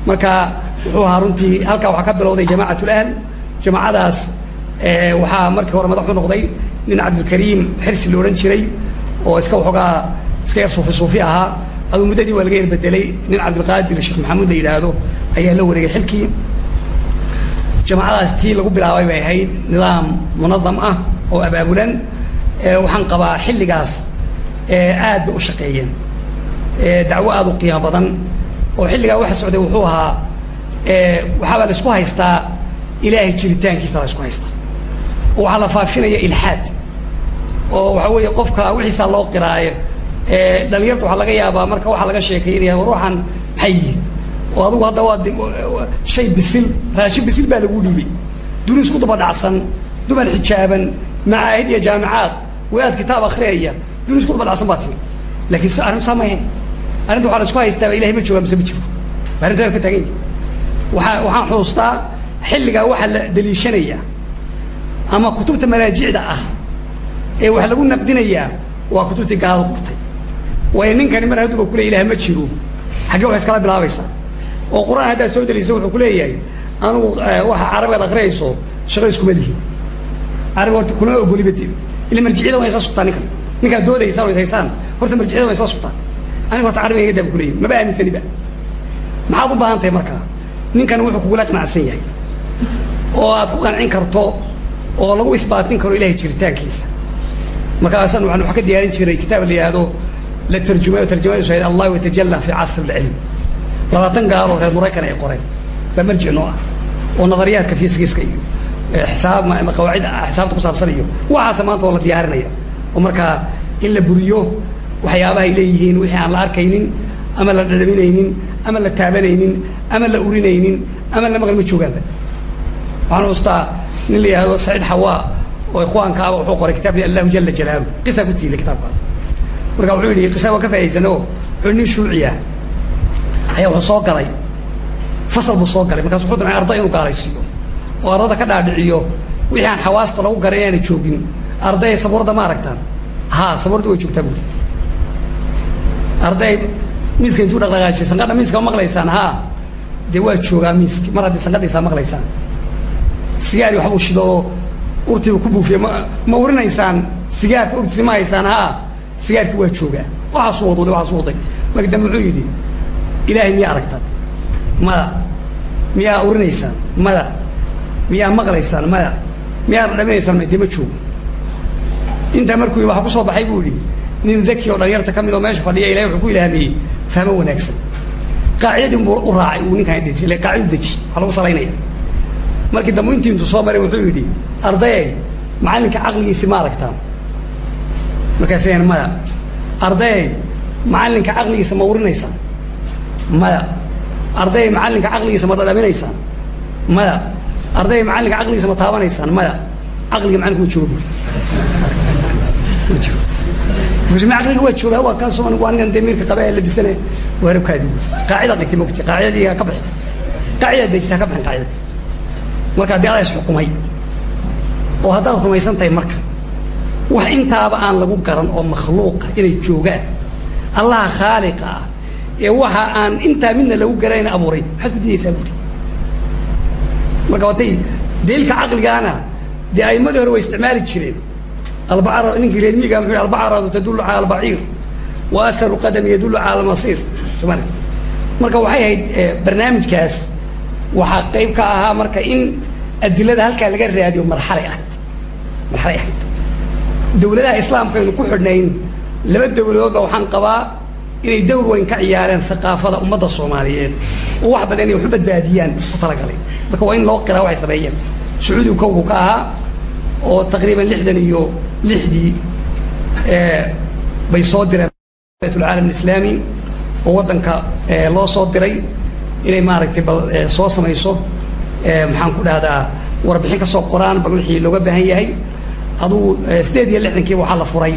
Marka wuxuu ahaa runtii halkaa waxaa ka bilowday jamaacat lahl jamaacadaas waxaa markii hore madax u noqday nin cabdilkariim xirsi la odhan jiray oo iska waxoogaa iska yar suufi suufi ahaa. Aduu muddadii waa laga yar bedelay nin cabdilqaadir sheekh maxamuud la yidhaahdo ayaa la wareegay xilkii. Jamaacadaas tii lagu bilaabay bay ahayd nidaam munadam ah oo abaabulan. Waxaan qabaa xilligaas aad bay u shaqeeyeen dacwo aada u qiimo badan oo xilligaa waxa socday wuxuu ahaa waxaabaa la haystaa ilaahay jiritaankiisa la isku haystaa. Oo waxaa la faafinaya ilxaad oo waxa weeye qofka wixiisaa loo qiraayo dhalinyarta waxaa laga yaabaa marka waxaa laga sheekaynaya war waxaan maxay yihiin oo adigu hadda waa shay bisil raashin bisil baa lagu dhiibay duni isku daba dhacsan dumar xijaaban macaahid iyo jaamicaad wadaad kitaab akriyaya duni isku daba dhacsan baa timi. Lakiin arrintu saa ma ahayn arrinta waxaa la isku haystaaba ilahay ma joogaa mise ma jiro? Arrinta ka taagan yahi waaa waxaan xuustaa xilligaa waxaa la daliishanaya ama kutubta maraajicda ah ee wax lagu naqdinayaa waa kutubtii gaalada qortay waayo ninkani mar hadduuba kule ilaah ma jiro. Xaggee wax iskala bilaabaysaa. Oo qur'aan haddaad soo daliisa wuxuu ku leeyahay anugu waxa carabeed akriyayso shaqo iskuma lihi. Carabi horta kuna ogoliba de ila marjiciyada waa isla sugtaan ninkan. Ninkaad doodaysaan oo is haysaan horta marjiciyada waa isla sugtaan aniga horta carabiga iga daaba kuleeyahy maba aaminsaniba maxaad u baahan tahay markaa? Ninkan wuxuu kugula qanacsan yahay. Oo aad ku qancin karto oo lagu ihbaatin karo ilahay jiritaankiisa. Markaasan waxaan wax ka diyaarin jiray kitaab la yihahdo la tarjumayo tarjamadiisu ahayd allah yatajalla fi casr alcilm labaatan gaaloo reer maraykan ay qoreen. Baa marjic ah. Oo nadariyaadka fiisigiska iyo xisaab qawaacid xisaabta ku saabsan iyo waxaasa maanta oo la diyaarinaya oo markaa in la buriyo waxyaabahay leeyihiin wixii aan la arkaynin ama la dhadhaminaynin ama la taabanaynin ama la urinaynin ama la maqal ma joogaanba waxaan ustaa nin la yihahdo saciid xawaa oo ikhwaankaaba wuxuu qoray kitaab allahu jala jalaalu qisaa ku tiilay kitaabka. Marka wuxuu yidhi qisa waan ka faa'idaysano wuxuu nin shuuci ah ayaa wuxuu soo galay. Fasal buu soo galay. Markaas wuxuu damcay arday inuu gaalaysiiyo oo ardada ka dhaadhiciyo. Wixii aan xawaasta lagu garay inaana joogin. Arday sabuurada ma aragtaan. Haa sabuurada way joogtaa buuri arday miiska intuu dhaqdhaqaajiyay sanqadha miiska ma haa. Dee waa joogaa miiski mar haddii sanqadhiisaa maqlaysaan? Sigaari waxbuu shido oo urtiibu ku buufiya ma ma urinaysaan sigaarka urtiisi ma haysaan? Haa. Sigaarkii waa joogaa. Waxaasuu wadwaday waxaasuu waday. Marka dambe wuxuu yidhi ilaahay miyaa aragtaan mada. Miyaa urinaysaan? Mada. Miyaa maqlaysaan? Mada. Miyaa dhadhaminaysaan ma dee ma joogo. Intaa markuu waxa ku soo baxay? buu yihi nin daki oo dhalinyarta ka mid oo meesha fadhiya ilahay wuxuu ku ilaahamiyey fahmo wanaagsan. Qaacidadii buu u raacay uu ninkaan deji ila qaacidu deji. Waxaa lagu salaynaya. Markii dambe intii intuu soo maray wuxuu yidhi ardayay macallinka caqligiisi ma aragtaan. Markaasayaan maya ardayay macallinka caqligiisa ma urinaysaan maya ardayay macallinka caqligiisa ma dhadhaminaysaan maya ardayay macallinka caqligiisa ma taabanaysaan maya caqliga macallinka wa jooga ma caqliga waa joogaa waa kaasoo anigu anigan dee miirka qaba ee labisane waa harabkaadi qaacidaad dhigtay mogti qaacidadii ka bixi qaacidaad dejisa ka bixin qaacidada marka haddii adaa is xukumay oo haddaad rumaysan marka wax intaaba aan lagu garan oo makhluuqa inay joogaan allaha khaaliqa ah ee waxa aan intaa midna lagu garanayn abuuray maxaad ku didaysaa buuri marka watay daliilka caqligaana dee a'imadii hore way isticmaali jireen ninkii reer miiga muxuu albacaradu tadullu cala albaciir wa atharu qadami yadullu cala almasiir marka waxay ahayd barnaamijkaas waxaa qayb ka ahaa marka in adilada halkaa laga raadiyo marxalay ahayd marxalay ahayd dawladaha islaamka aynu ku xidhnayn laba dawladoodba waxaan qabaa inay dawr weyn ka ciyaareen thaqaafada ummadda soomaaliyeed oo wax badan inay waxu badbaadiyaan ku talagalay marka waa in loo qiraa waxay sameeyeen sacuudigu kowgu ka ahaa oo taqriiban lixdan iyo lixdii bay soo direen caalam islaami oo waddanka loo soo diray inay maaragtay bal soo samayso. Maxaan ku dhahdaa warbixin ka soo qoraan bal wixii looga baahan yahay. Adugu sideed iyo lixdankiiba waxaa la furay.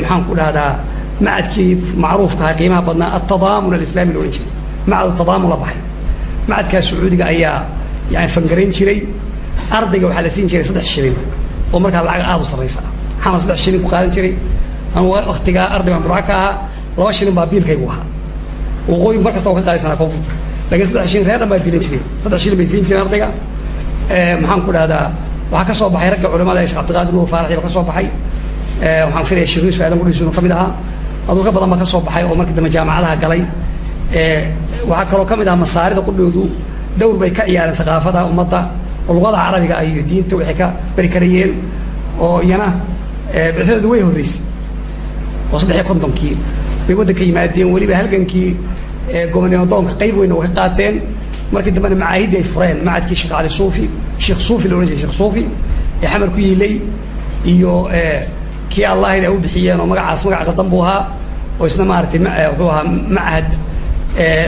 Maxaan ku dhahdaa macadkii macruufka ahaa qiimaha badnaa altadaamun alislami la odhan jiray. Macad tadaamun baxay. Macadkaas sacuudiga ayaa yani fangarayn jiray ardayga waxaa la siin jiray saddex shilin oo markaa lacag aada u sarraysa. Maxaana saddex shilin ku qaadan jiray? Anu waktigaa arday baan burca ahaa laba shilin baa biilkaygu ahaa. Waqooyi mar kasta oo ka qaadaysanaa koonfurta laakiin saddex shilin reer dhan baa biilan jireen saddex shilin bay siin jireen ardayga. Maxaan ku dhahdaa waxaa ka soo baxay ragga culamada ee shek cabdiqaadir nuur faaraxi ba ka soo baxay. Waxaan filaya sheekh yuusuf aadan qudhiis inuu ka mid ahaa. Aduu ka badan ba ka soo baxay oo markii dambe jaamacadaha galay. Waxaa kaloo ka mid ahaa masaarida qudhoodu dawr bay ka ciyaareen thaqaafada ummadda oo luqada carabiga ah iyo diinta waxay ka beri karayeen oo iyana bicdadeedu way horreysay. Oo saddex iyo kontonkii. Bay waddanka yimaadeen weliba halgankii gobonimodoonka qayb weyna way qaateen. Markii dambena macaahiddi ay fureen macadkii sheekh cali suufi sheekh suufi la odhan sheekh suufi ee xamar ku yiilay iyo kii allahid ay u bixiyeen oo magacaas magac qadan buu ahaa oo isna maaragtay wuxuu ahaa machad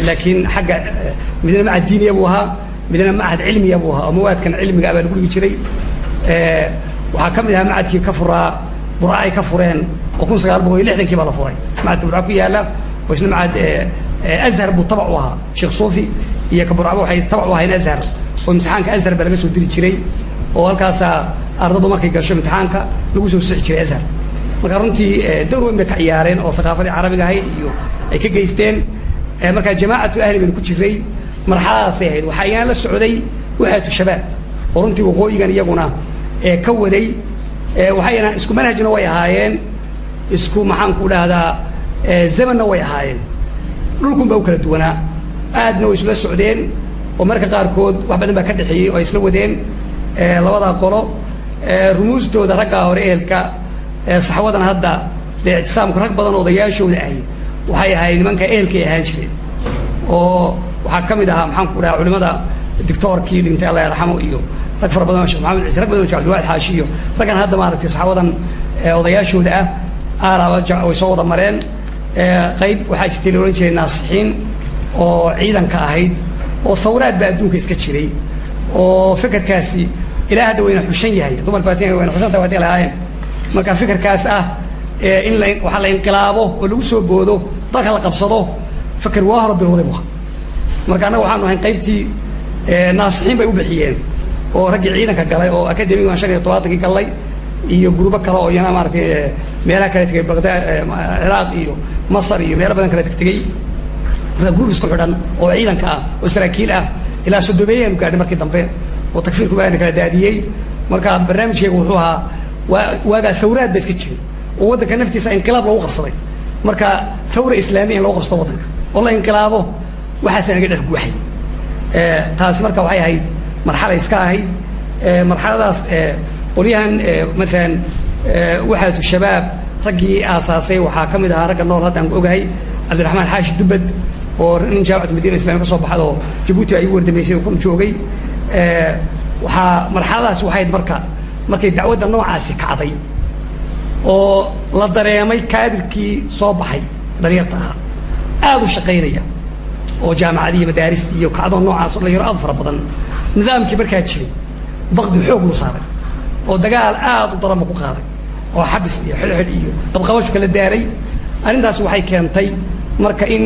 laakiin xagga midna machad diiniya buu ahaa midna machad cilmiya buu ahaa oo mawaadkan cilmiga baa lagu dhigi jiray. Waxaa ka mid ahaa macadkii ka furaa burca ay ka fureen oo kun sagaal boqol iyo lixdankii baa la furay. Macadka burca ku yaalla oo isna macad azhar buu tabac u ahaa. Sheekh suufi iyo ka burcaba waxay tabac u ahayn azhar oo imtixaanka azhar baa laga soo diri jiray oo halkaasaa ardadu markay gasho imtixaanka lagu soo sixi jiray azhar. Marka runtii dawr weyn bay ka ciyaareen oo thaqaafadii carabiga ahayd iyo ay ka geysteen. Markaa jamaacatu ahli baynu ku jiray marxaladaasay ahayd. Waxaa iyana la socday waxaatu shabaab oo runtii waqooyigan iyaguna ka waday waxayna isku manhajna way ahaayeen isku maxaan ku dhahdaa zamanna way ahaayeen. Dhulkun baa u kala duwanaa. Aadna way isula socdeen oo marka qaarkood wax badan baa ka dhexeeyey oo ay isla wadeen labadaa qolo rumuustooda raggaa hore ehelka saxwadan hadda dee ictisaamku rag badan odayaashooda ahi waxay ahayd nimanka ehelkay ahaan jireen oo waxaa ka mid ahaa maxaan ku dhaha culimada dictoorkii dhintay alla yarxamo iyo rag fara badan oo maxamed ciise rag badan sheekh abdilwaxid xaashi iyo raggan hadda maaragtay saxaabadan odayaashooda ah aaraaba way soo wada mareen. Qayb waxaa jirtay la odhan jiray naasixiin oo ciidanka ahayd oo thawraad baa adduunka iska jiray oo fikirkaasi ilaa hadda wayna xushan yahay. Dumarka waati wayna xushanta waati lahaayeen marka fikirkaas ah in la waxaa la inqilaabo oo lagu soo boodo dalka la qabsado fikir waa hore bilowday bu marka annaga waxaanu ahayn qaybtii naasixiin bay u bixiyeen oo raggii ciidanka galay oo academiga waan shan iyo tobaatankii galay iyo gruubo kale oo iyana maaratay meelaha kale tegay bagdaad ciraaq iyo masar iyo meelo badan kale tegtegey marka gruub isku xidhan oo ciidanka ah oo saraakiil ah ilaa sodomeeyaanu gaadhay markii dambe oo takfiirku baana kala daadiyey. Marka barnaamijkeegu wuxuu ahaa waa waagaa thawraad ba iska jiray oo waddanka naftiisa inqilaab lagu qabsaday. Marka thawra islaamiya in lagu qabsado waddanka oo la inqilaabo waxaasa naga dhex guuxay taasi marka waxay ahayd marxala iska ahayd. Marxaladaas qolyahan maalan waxaatu shabaab raggii aasaasay waxaa ka mid ahaa ragga nool haddaan ogahay cabdiraxmaan xaashi dubad oo nin jaamacatu madina ka soo baxda oo jabuuti ay u wardamaysay oo kun joogay. Waxaa marxaladaas waxayd marka markay dacwadda noocaasi kacday oo la dareemay kaadirkii soo baxay dhalinyarta ahaa. Aada u shaqaynaya oo jaamacadii iyo madaaristii iyo kacdoo noocaas o dhalinyaro aad fara badan nidaamkii markaa jiray bakdi xoog lu saaray oo dagaal aad u daranba ku qaaday oo xabis iyo xilxidh iyo qabqabashu kala daaray. Arrintaas waxay keentay marka in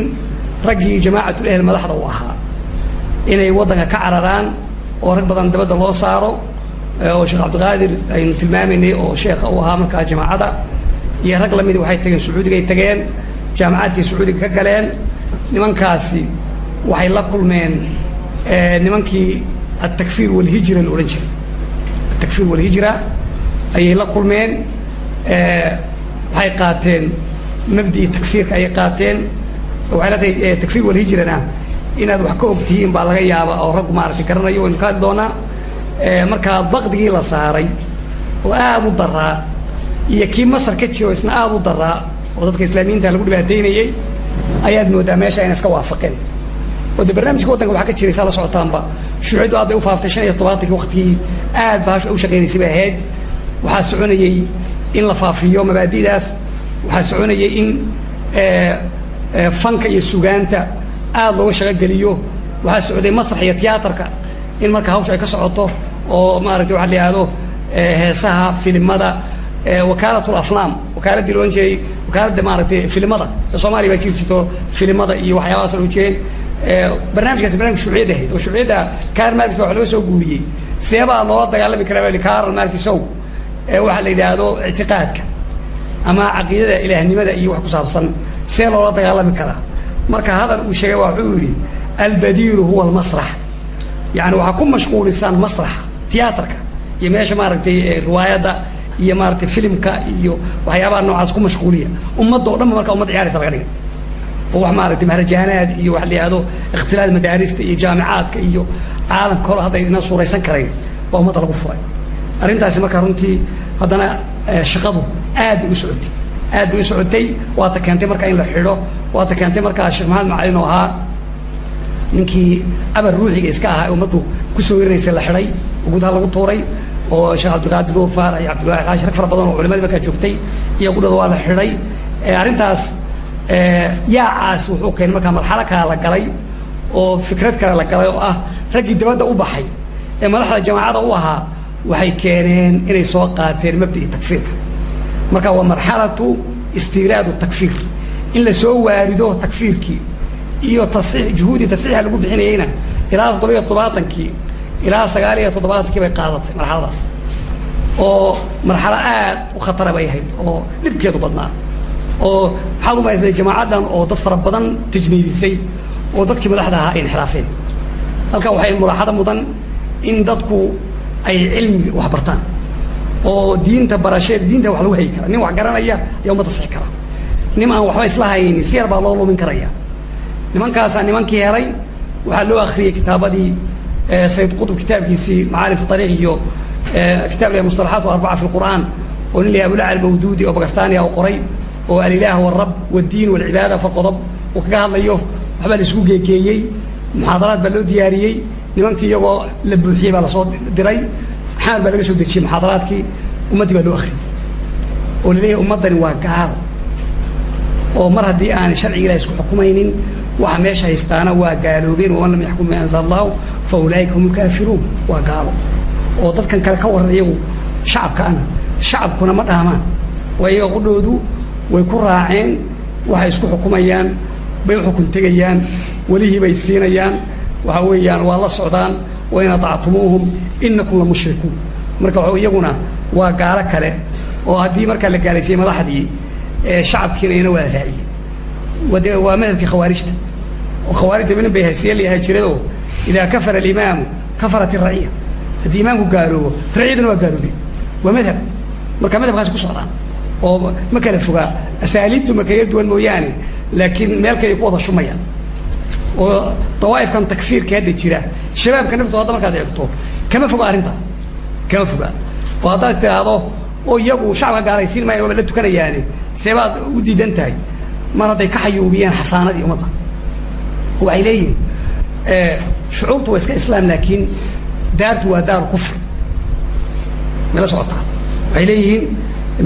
raggii jamaacatul ehel madaxda u ahaa inay waddanka ka cararaan oo rag badan dabadda loo saaro oo sheekh cabdiqaadir aynu tilmaamaynay oo sheekha u ahaa markaa jamaacada iyo rag lamidi waxay tageen sacuudigay tageen jaamacaadkay sacuudiga ka galeen nimankaasi waxay la kulmeen nimankii altakfiir walhijra la odhan jiray. Atakfiir walhijra ayay la kulmeen waxay qaateen mabdii takfiirka ayay qaateen. Waxay la tahay takfiir walhijrana inaad wax ka og tihiin baa laga yaaba oo raggu maaragtay garanayo waynu ka hadli doonaa. Markaa bakdigii la saaray oo aada u daraa iyo kii masar ka jiro isna aada u daraa oo dadka islaamiyiinta lagu dhibaataynayey ayaad moodaa meesha ayna iska waafaqeen oo de barnaamijka waddanka waxaa ka jiray saa la socotaanba. Shuucidu aad bay u faaftay shan iyo tobaatankii waktigii aad bahashu u shaqaynaysay bay ahayd. Waxaa soconayey in la faafiyo mabaadi'daas. Waxaa soconayey in fanka iyo sugaanta aada looga shaqogeliyo waxaa socday masrax iyo tiyaatarka in marka hawsha ay ka socoto oo maaragtay waxa la yihahdo heesaha filimada wakaalat aflaam wakaaladii loodhan jiray wakaaladda maaragtay filimada soomaaliya baa jiri jirto filimada iyo waxyaabahaas loo jireen barnaamijkaasi barnamij shuuciyad ahayd oo shuuciyadda kaar markis ba wax laga soo guuriyey. Seebaa loola dagaalami karaa baa kaarl markisow waxaa la yidhaahdo ictiqaadka ama caqiidada ilaahnimada iyo wax ku saabsan. See loola dagaalami karaa. Marka hadal uu sheegay waa wuxuu yidhi albadiilu huwa almasrax yani waxaa ku mashquulisaan masraxa tiyaatarka iyo meesha maaragtay riwaayadda iyo maaragtay filimka iyo waxyaabaha noocaas ku mashquuliya. Ummadda o dhan ba marka umad ciyaaraysa laga dhiga oo wax maaragtay mahrajaanaad iyo waxa la yihahdo ikhtilaad madaarista iyo jaamicaadka iyo caalamka hore hadda ayna suuraysan karayn baa ummadda lagu furay. Arrintaasi marka runtii haddana shaqadu aad bay u socotay. Aad bay u socotay. Waata keentay marka in la xidho. Waata keentay markaa sheekh maxamed macalin oo ahaa ninkii abar ruuxiga iska ahaa ee ummaddu ku soo werinaysay la xidhay oo gudaha lagu tuuray oo sheekh cabdiqaadir nuur faarax iyo cabdillahi xaashi rag fara badan oo culimadii markaa joogtay iyo gudhada waa la xidhay. Arrintaas yaacaas wuxuu keenay markaa marxalo kale la galay oo fikrad kale la galay oo ah raggii dibadda u baxay ee madaxda jamaacada u ahaa waxay keeneen inay soo qaateen mabda'i takfiirka marka waa marxalatu istiraadu takfiir. In la soo waarido takfiirkii iyo tasxiix juhuudii tasxiixa lagu bixinayeyna ilaa toddoba iyo ilaa sagaal iyo toddobaatankii bay qaadatay marxaladaas. Oo marxalo aad u khatara bay ahayd oo dhibkeedu badnaa. Oo maxaad u malaysaa jamaacadan oo dad fara badan tajniidisay oo dadkii madaxda ahaa ay inxiraafeen. Halkan waxay mulaaxado mudan in dadku ay cilmi wax bartaan. Oo diinta barasheed diinta wax lagu hayi kara. Nin wax garanaya ayaa ummadda sixi kara. Nin aan waxba isla hayni si yar baa loo lumin karaya. Nimankaasaa nimankii helay waxaa loo akriyey kitaabadii sayd qutb kitaabkiisii macaalim fi ariiq iyo kitaab la mustalaxaat arbaca fi lqur'aan oo nin la abulacl mawduudi oo bakistania oo qoray oo alilaah walrab wadiin walcibaada afar qodob uu kaga hadlayo waxbaa la isugu geegeeyey muxaadaraad baa loo diyaariyey nimankii iyagoo la buuxiyey baa la soo diray xaar baa laga soo dejiyey muxaadaraadkii ummaddii baa loo akriyey oo la leeyahay ummaddani waa isku xukumaynin waxa meesha haystaana waa gaaloobeen waman lam yaxkum anzala allahu fa ulaa'ika hum lkaafiruun waa gaalo. Oo dadkan kale ka warran iyagu shacabkaana shacabkuna ma dhaamaan. Waa iyaga qudhoodu way ku raaceen waxay isku xukumayaan bay u xukun tegayaan welihii bay siinayaan. Waxa weeyaan waa la socdaan wa in atactumuuhum inakum la mushrikuun marka iyaguna waa gaalo kale oo haddii markaa la gaalaysiyey madaxdii shacabkiina ina waa raaciyey waa madhabkii khawaarijta oo khawaarijta min bay haysiye layahay jiradoo idaa kafara alimaamu kafarat iraciya haddii imaamku gaaloobo raciyaduna waa gaaloobeen waa madhab. Marka madhabkaasi ku socdaan oo ma kala fogaa. Asaaliibtu ma kala duwan mooyaane laakiin meel kale ku wada shumayaan. Oo dawaa'ifkan takfiirka hadda jira. Shabaabka naftooda hadda markaad eegto kama foga arrinta. Kama foga. Oo haddaad tiraahdo oo iyagu shacabka gaalaysiin maayo waaba la tukanayaane see baad u diidan tahay. Mar hadday ka xayuubiyeen xasaanadii ummadda. oo waxay leeyihiin shucuurtu waa iska islaam laakiin daartu waa daaru kufr. Mala socotaa waxay leeyihiin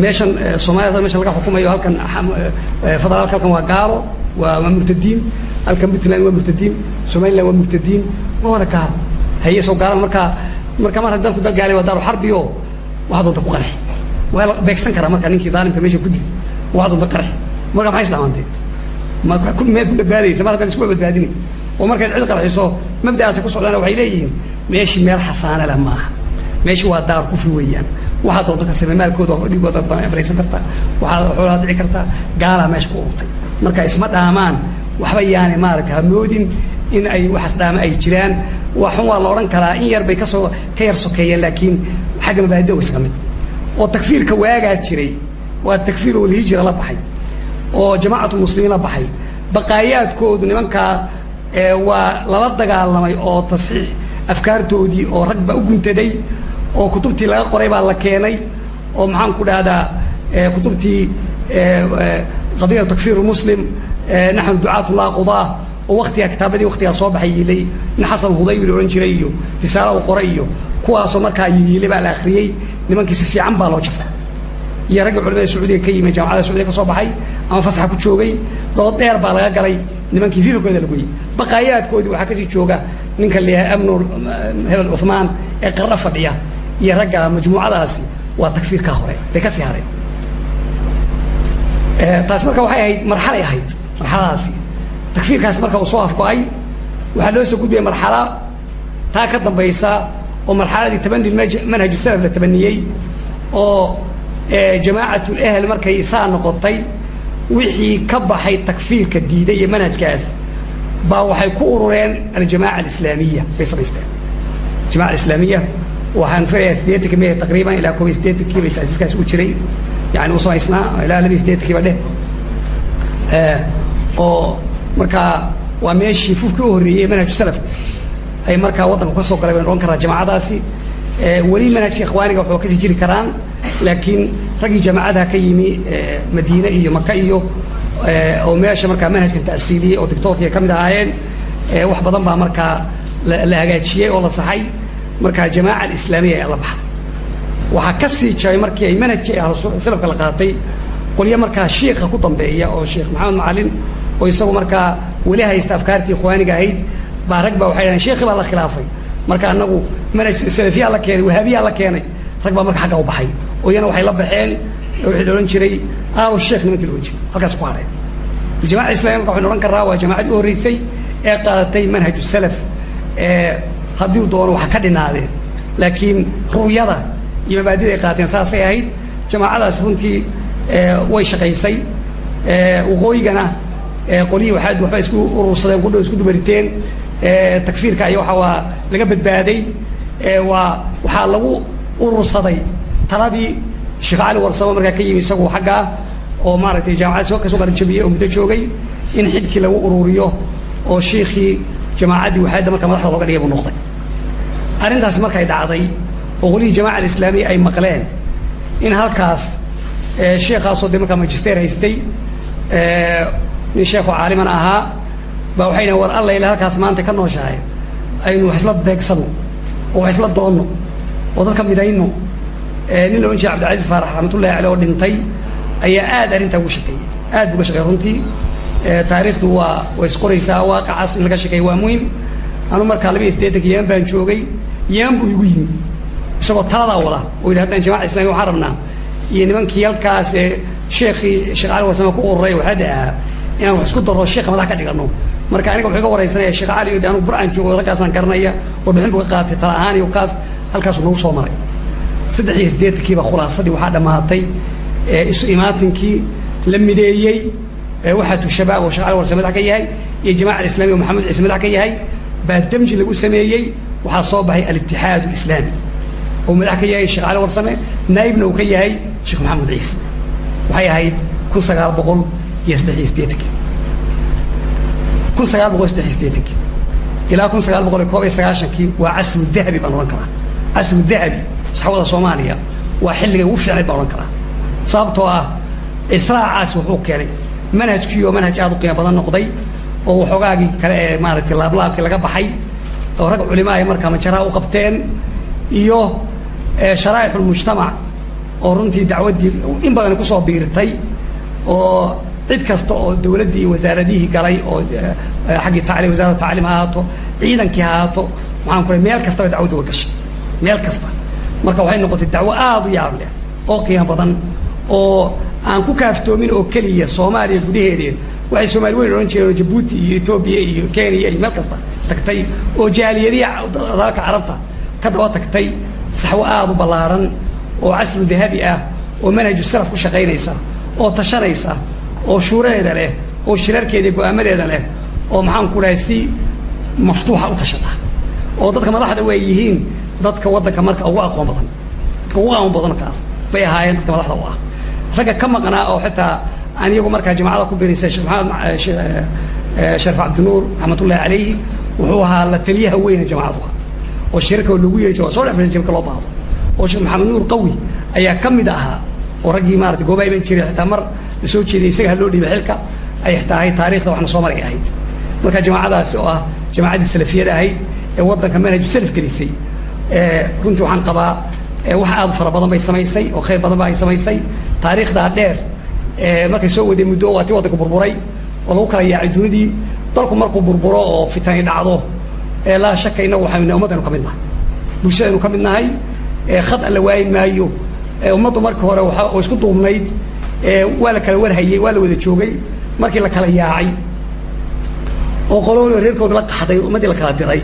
meeshan soomaaliyada meesha laga xukumayo halkan federaalka halkan waa gaalo waa waa murtadiin. Halkan puntland waa murtadiin somaliland waa murtadiin. Waa wada gaalo? Haye soo gaalan markaa marka mar dalku dal gaalay waa daaru xarbi oo waxaa doonta ku qarxi. Waa la beegsan karaa marka ninkii daalimka meesha ku dil. Waxaa doonta qarxi. Marka maxay isdhamaantee ma meed ku badbaadaysa mar haddan iskuma badbaadinay oo markaad cid qarxiso mabda'aasi ku socdaana waxay leeyihiin meeshii meel xasaana leh maaha meeshii waa daar kufri weeyaan. Waxaa doonta ka samey maalkooda dhigooda gaalaa meesha ku urtay marka isma dhaamaan waxba yaani maaragta hamoodin in ay waxaas dhaama ay jiraan. Waxun waa la karaa in yar bay ka soo ka yar sokeeyeen laakiin xagga mabaadida iska mid. Oo takfiirka waagaa jiray waa takfiir walhijra la baxay oo jamaacatu muslimiin la baxay baqaayaadkoodu nimankaa waa lala dagaalamay oo tasxiix afkaartoodii oo rag baa u guntaday oo kutubtii laga qoray baa la keenay oo maxaan ku dhahdaa kutubtii qadiyatu takfir muslim naxnu ducaat llah qudaa oo waktigaa kitaabadii waktigaa soo baxay yiilay nin xasan hudaybi la odhan jiray iyo risaala u qoray iyo kuwaasoo markaa yiilay baa la akriyey nimankii si fiican baa loo jafay iyo raggii culamada sacuudiga ka yimid jamacada sacudiga ka soo baxay ama fasaxa ku joogay dood dheer baa laga galay nimankii fifikooda lagoyey baqaayaadkoodii waxaa ka sii jooga ninka layahay amnu hebel cuhmaan ee qarra fadhiya iyo ragga majmuucadaasi waa takfiirkaa hore bay ka sii hareen taasi marka waxay ahayd marxalay ahayd marxaladaasi. Takfiirkaasi marka uu soo afgo-ay waxaa loo soo gudbiyay marxala taa ka dambaysa oo marxaladii tabani manhaju salaf la tabaniyey oo jamaacat lahl markay saa noqotay wixii ka baxay takfiirka diiday iyo manhajkaas baa waxay ku urureen aljamaca alislaamiya bay samaysteen jamaca alislaamiya waxaan filayaa sideetanki me taqriiban ilaa kob iyo bay taasiiskaas u jiray. Yani u samaysnaa ilaa laba iyo sideetankiiba dheh. Oo markaa waa meeshii fufkii u horreeyey manhaju salafka ay markaa waddanka ka soo galay baynu odhan karaa jamaacadaasi. Weli manhajka ikhwaaniga waxuu ka sii jiri karaan laakiin raggii jamaacadaha ka yimi madiine iyo maka iyo oo meesha markaa manhajkan ta'siiliyey oo dictoorkiiay ka mid ahaayeen wax badan baa markaa la hagaajiyey oo la saxay. Markaa jamaaca alislaamiya ee la baxday. Waxaa ka sii jabay markii ay manhajkii ahlusalafka la qaatay qolyo markaa shiika ku dambeeya oo sheekh maxamed macalin oo isagu markaa weli haysta afkaartii ikhwaaniga ahayd baa rag baa waxay dhahen sheekhi baa la khilaafay. Marka anagu manhaj salafiyaa la keenay wahaabiyaa la keenay rag baa marka xagga u baxay oo iyana waxay la baxeen wixii la odhan jiray aalu sheekh nimankii la odhan jiray. Halkaas ku hadheen jamaca islamiya marka waxaynu odhan karraa waa jamacadii u horreysay ee qaadatay manhaju salaf haddii u doono waxa ka dhinaadeen laakiin ru'yada iyo mabaadida ay qaateen saasay ahayd jamaacadaas runtii way shaqaysay waqooyigana qolyihii waxaa waxba isku urursadeen kudhow isku dumariteen takfiirka iyo waxa waa laga badbaaday waa waxaa lagu urursaday taladii sheekh cali warsamo markaa ka yimi isagu xaggaa oo maaragtay jaamacadda soo qaranjabiyey oo muddo joogay in xilkii lagu ururiyo oo shiikhii jamaacaddii waxaadda marka madaxda looga dhigay buu noqday. Arrintaasi markay dhacday oo qolihii jamaca alislaamiya ay maqleen in halkaas sheekhaasoo dee markaa magister haystay nin sheekhu caaliman ahaa baa waxay war alla ila halkaas maanta ka nooshahay aynu wax isla beegsano oo wax isla doonno oo dadka midayno nin la odhan jira cabdilcaziz faarax raxmatullahi aleh oo dhintay ayaa aad arrintaa ugu shaqeeyey. Aad buu uga shaqeeyey runtii. Taariikhdu waa way isqoraysaa waaqacaas in laga shaqeeya waa muhiim anu markaa laba iyo siddeetanka yeman baan joogay. Yeman buu igu yimi. Isagoo taladaa wada oo yidhi haddaan jamaca islamiya waxaan rabnaa. Iyo nimankii halkaas ee sheekhii sheekh cali warsame ku ururay waxaada ahaa inaan wax isku daro sheekha madax ka dhigano marka aniga wuxuu iga waraysanaya sheekh cali o de anugu burcaan joogo raggaasaan garanaya warbixin buu ka qaatay tala ahaan iyo kaas halkaasuu nagu soo maray saddex iyo siddeetankiiba khulaasadii waxaa dhammaatay isu imaatinkii la mideeyey waxaatu shabaab oo sheekh cali warsame madax ka yahay iyo jamaca alislamiya oo maxamed ciise madax ka yahay baa damji lagu sameeyey waxaa soo baxay alitixaad alislaami oo madax ka yahay sheekh cali warsame naa'ibna uu ka yahay sheekh maxamed ciise. Waxay ahayd kun sagaal boqol iyo saddex iyo siddeetankii kun sagaal boqol saddex iyo siddeetankii ilaa kun sagaal boqol iyo koob iyo sagaashankii waa casru dahabi baan odhan karaa. Casru dahabi saxwada soomaaliya waa xilligay ugu fiicnayd baan odhan karaa. Sababtoo ah israacaas wuxuu keenay manhajkii oo manhaj aad u qiimo badan noqday oo waxoogaagii kale ee maaragtay laablaabkii laga baxay oo rag culimaa ay markaa majaraha u qabteen iyo sharaa'ixulmujtamac oo runtii dacwaddii in badan ku soo biirtay oo cid kasta oo dawladdii iyo wasaaradihii galay oo xaggii tacliim wasaarat tacliim ha ahaato ciidankii ha ahaato waxaan ku meel kastaba dacwaddi way gashay. Meel kasta marka waxay noqotay dacwo aad u yaab leh oo qiimo badan oo aan ku kaaftoomin oo keliya soomaaliya gudaheedee waxay soomaali weyn odhan jireen oo jabuuti iyo etoobiya iyo kenya iyo meel kasta tagtay oo jaaliyadihi dalka carabta ka daba tagtay saxwo aad u ballaaran oo casru dahabi ah oo manhaju salaf ku shaqaynaysa oo tashanaysa oo shuuradeeda leh oo shirarkeeda go'aamadeeda leh oo maxaan ku dhahay si maftuuxa u tashata oo dadka madaxda way yihiin dadka waddanka marka ugu aqoon badan dadka ugu aqoon badan bay ahaayeen dadka madaxda u ah. Ragga ka maqnaa oo xitaa aan iyagu markaa jamacada ku birisay sheekh maxamed sharif cabdinuur raxmatullahi calayhi wuxuu ahaa la taliyaha weyne jamacadu oo shirarka lagu jira waa soo dhex fadhiisay loo baahdo. Oo sheekh maxamed nuur qawi ayaa ka mid ahaa oo raggii maarata gooba iman jiray xitaa mar la soo jeeday isaga ha loo dhiibay xilka ay xitaa ahayd taarikhda waxna soo maray ahayd. Marka jamacadaasi oo ah jamacaddii salafiyada ahayd ee waddanka manhaju salaf gelisay runtii waxaan qabaa wax aad fara badan bay samaysay oo khayr badan ba ay samaysay taariikhdaa dheer markay soo waday muddo waa tii waddanka burburay oo lagu kala yaacay dunidii. Dalku markuu burburo oo fitani dhacdo laa shaka innagu waxaynu ummaddaynu ka mid nahay. Bulshadaynu ka mid nahay khad alla waayi maayo. Ummaddu markii hore oo isku duubnayd waa la kala warhayey waa la wada joogay markii la kala yaacay. Oo qololo reerkooda la qaxday ummaddii la kala diray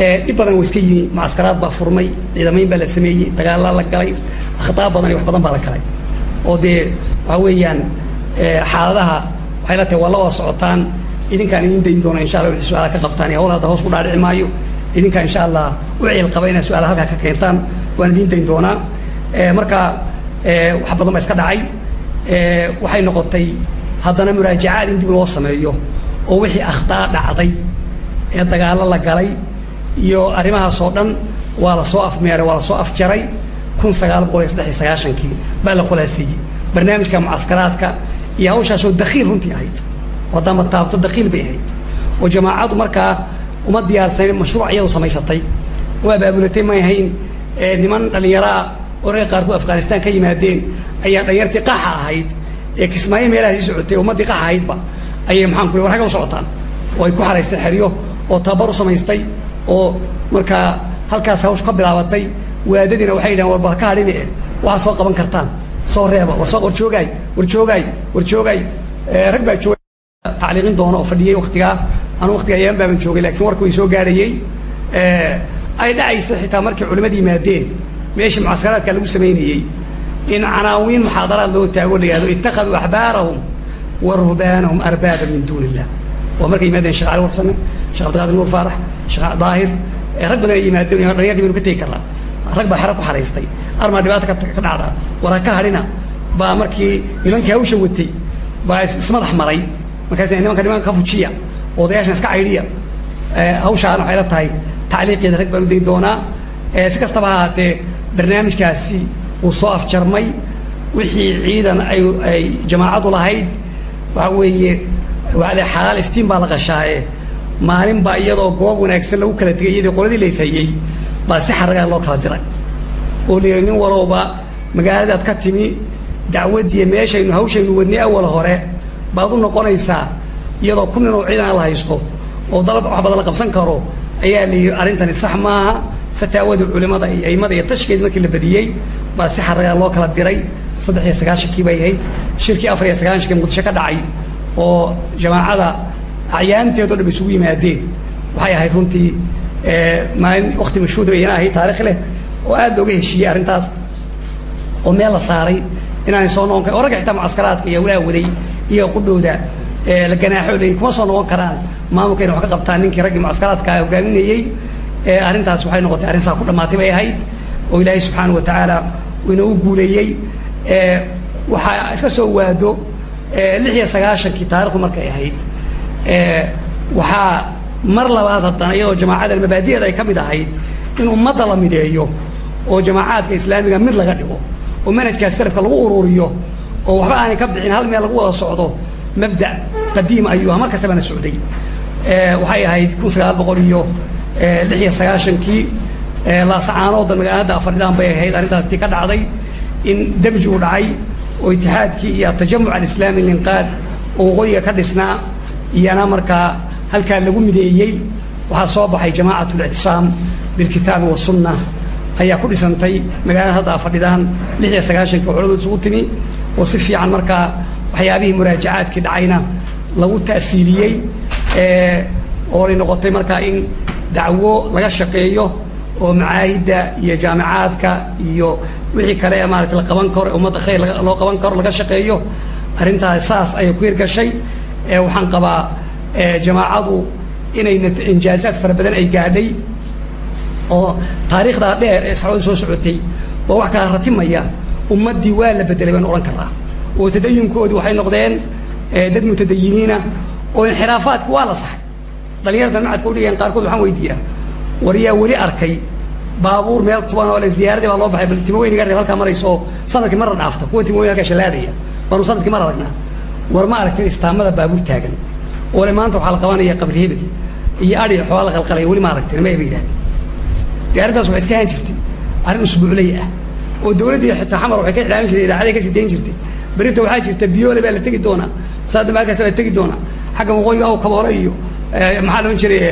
dhib badan waa iska yimi mucaskaraad baa furmay ciidamayn baa la sameeyey dagaalaa la galay akhtaab badan iyo wax badan baa la galay. Oo dee waxaa weeyaan xaaladaha waxay la tahay waa la socotaan idinkaan idin dayn doona insha allah wixii su'aala ka qabtaan hawl hadda hoos ku dhaadhici maayo idinkaa insha allah u ciil qaba inaad su'aala halkaa ka keentaan waan idiin dayn doonaa. Marka wax badan baa iska dhacay. Waxay noqotay haddana muraajacaad in dib loo sameeyo oo wixii akhtaa dhacday ee dagaallo la galay iyo arrimahaas oo dhan waa la soo afmeeray waa la soo afjaray kun sagaal boqol iyo saddex iyo sagaashankii. Baa la khulaaseeyey. Barnaamijka mucaskaraadka iyo hawshaasoo dakiil runtii ahayd. Haddama taabto dakiil bay ahayd. Oo jamaacaddu markaa uma diyaarsanin mashruuc iyadu samaysatay. Oo abaabulatay may ahayn niman dhallinyaraa oo reer qaarkood afghanistaan ka yimaadeen ayaa dhalinyartii qaxa ahayd ee kismaayo meelaha sii socotay ummaddii qaxa ahaydba ayay maxaan ku war haga u socotaan. Oo ay ku xaraysteen xeryo oo tababar u samaystay oo markaa halkaas hawshu ka bilaabatay waadadiina waxay yidhahan war bal ka hadhine waxaad soo qaban kartaan soo reeba war war joogaay war joogaay war joogaay rag baa jooga tacliiqin doona oo fadhiyey waktigaa anu waktiga ayaan joogay lakiin warka way soo gaarayey ay dhacaysa xitaa markay culimmada yimaadeen meeshii mucaskaraadka lagu samaynayey in canaawiin muxaadaraad loo taago la yihahdo ittakhaduu axbaarahum wa ruhbaanahum arbaaba min duuni illah waa markay yimaadeen shekh cali warsame shekh abdiqaadir nuur faarax sheekh daahir rag badan ay yimaadeen dhalinyartii baynu ka tegi karnaa rag baa xero ku xaraystay armaa dhibaata ka dhacda. War ha ka hadhina baa markii nimankii hawsha watay baa ismadax maray. Markaas nimanka nimanka ka fujiya odayaashan iska caydhiya hawshaan waxay la tahay tacliiqeeda rag baan u dayn doonaa. Si kastaba soo afjarmay. Wixii ciidan ay ay jamaacadu waa le xalaal iftiin baa la qashaaye. Maalin baa iyadoo goob wanaagsan lagu kala tegay iyadii qoladii layshayey baa si xaragaa loo kala diray. Oo lihi nin walowba magaaladaad ka timi. Dacwaddiiyo meeshaynu hawshaynu wadnay awal hore. Baad u noqonaysaa iyadoo ku nin oo ciidan la haysto oo dalab wax badan la qabsan karo. Ayaa la yidhi arrintani sax maaha. Fataawadii culimada iyo aimada iyo tashkeed markii la badiyey baa si xaragaa loo kala diray. Saddex iyo sagaashankii bay ahayd. Shirkii afar iyo sagaashankii muqdisho ka dhacay oo jamaacada acyaanteed o dhan isugu yimaadeen. Waxay ahayd runtii maalin wakti mashhuuda bayna ahayd taarikh leh oo aad looga heshiiyey arrintaas. Oo meel la saaray inaanay soo noqon karin. Oo ragga xitaa mucaskaraadka iyo walaa waday iyo qudhowda la ganaaxo leey kuma soo noqon karaan. Maamulka inay wax ka qabtaan ninkii raggii mucaskaraadka hogaaminayey arrintaas waxay noqotay arrin saa ku dhammaatay bay ahayd. Oo ilaahay subxaana wa tacaala uu inoogu guuleeyey waxaa iska soo waado lix iyo sagaashankii taarikhdu markay ahayd waxaa mar labaad haddana iyadoo jamaacada mabaadi'eeda ay ka mid ahayd in ummadda la mideeyo oo jamaacaadka islaamiga mid laga dhigo oo manhajkaas salafka lagu ururiyo oo waxba aanay ka bixin hal meel lagu wada socdo mabda qadiim ayuu mar kastabana socday. Waxay ahayd kun sagaal boqol iyo lix iyo sagaashankii laasacaanooda magaalada afardhaan bay ahayd. Arrintaastii ka dhacday in demji uu dhacay oo itixaadkii iyo atajamuc alislaami linqaad oo waqooyiga ka dhisnaa iyana markaa halkaa lagu mideeyey waxaa soo baxay jamaacat lictisaam bilkitaabi wasunna ayaa ku dhisantay magaalada hadda fadhidaan lix sagaashanka culamadu isugu timi oo si fiican markaa waxyaabihii muraajacaadkii dhacayna lagu ta'siiliyey oo ay noqotay markaa in dacwo laga shaqeeyo oo macaahidda iyo jaamicaadka iyo wixii kale maarata la qaban karo ummadda khayr loo qaban karo laga shaqeeyo. Arrintaas saas ayay ku hirgashay. Waxaan qabaa jamaacadu inay injaazaad fara badan ay gaadhay oo taariikhdaa dheer ee saxaabadu soo socotay waa wax kala ratimaya ummaddii waa la bedelay baan odhan karraa oo tadayunkoodii waxay noqdeen dad mutadayiniina oo inxiraafaadki waa la saxay. Dhalinyartan macadka udhigeen qaarkood waxaan weydiiyaa war yaa weli arkay baabuur meel tuban oo le ziyaaradii baa loo baxay bal timaweyniga reeb halkaa marayso sannadkii marra dhaafta kuwa timaweyni halkaa shallaadaya baanu sannadkii mar aragnaa war ma aragtin istaamada baabuur taagan. Oo maanta waxaa la qabanaya qabri hebel iyo adhi xoolaa la qalqalaya weli ma aragtin ma ba yidhahdeen dee arrintaas waxay iska ahaan jirtay arrin usbuucley ah oo dawladdii xitaa xamar waxay ka iclaamin jirtay ka sii dayn jirtay. Berinta waxaa jirta biyoole baa la tegi doonaa saadamba halkaas la tegi doonaa. Xagga waqooyiga aw kaboole iyo maxaa loon jiray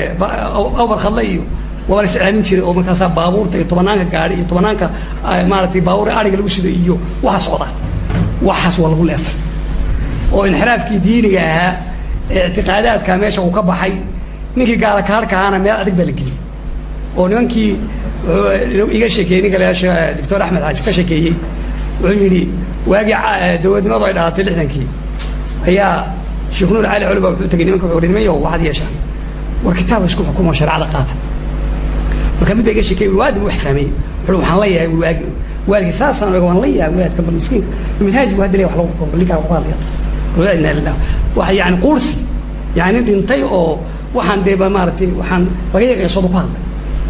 awbar khadle iyo waa la iscilaamin jiray oo markaasaa baabuurta iyo tobanaanka gaari iyo tobanaanka maaratay baabuur adhiga lagu sido iyo waxa socda waxaas waa lagu leefay. Oo inxiraafkii diiniga ahaa ee ictiqaadaadka meesha uu ka baxay ninkii gaala kaarhka ahaana meel adag baa la geliyey. Oo nimankii iga sheekeeyey ninka la doctor axmed xaajib ka sheekeeyey wuxuu yidhi waagii dawladnimadu ay dhalatay lixdankii ayaa sheekh nuur cali culi wuxuu tegey nimanka wuxuu niman yahow waxaad yeeshaan? War kitaab isku xukumo shareecada qaata marka mid ba iga wax fahmay wuxuu waxaan la yahay waagi waalkii saasaan waan la yahay waadka bal miskiinka. Minhaaj hadda leeyahay wax lagu bal ninkaa waxba hadlaya wala inna lillah waxa yani quursi yani dhintay oo waxaan dee ba waxaan laga yaqeysooda ku hadlay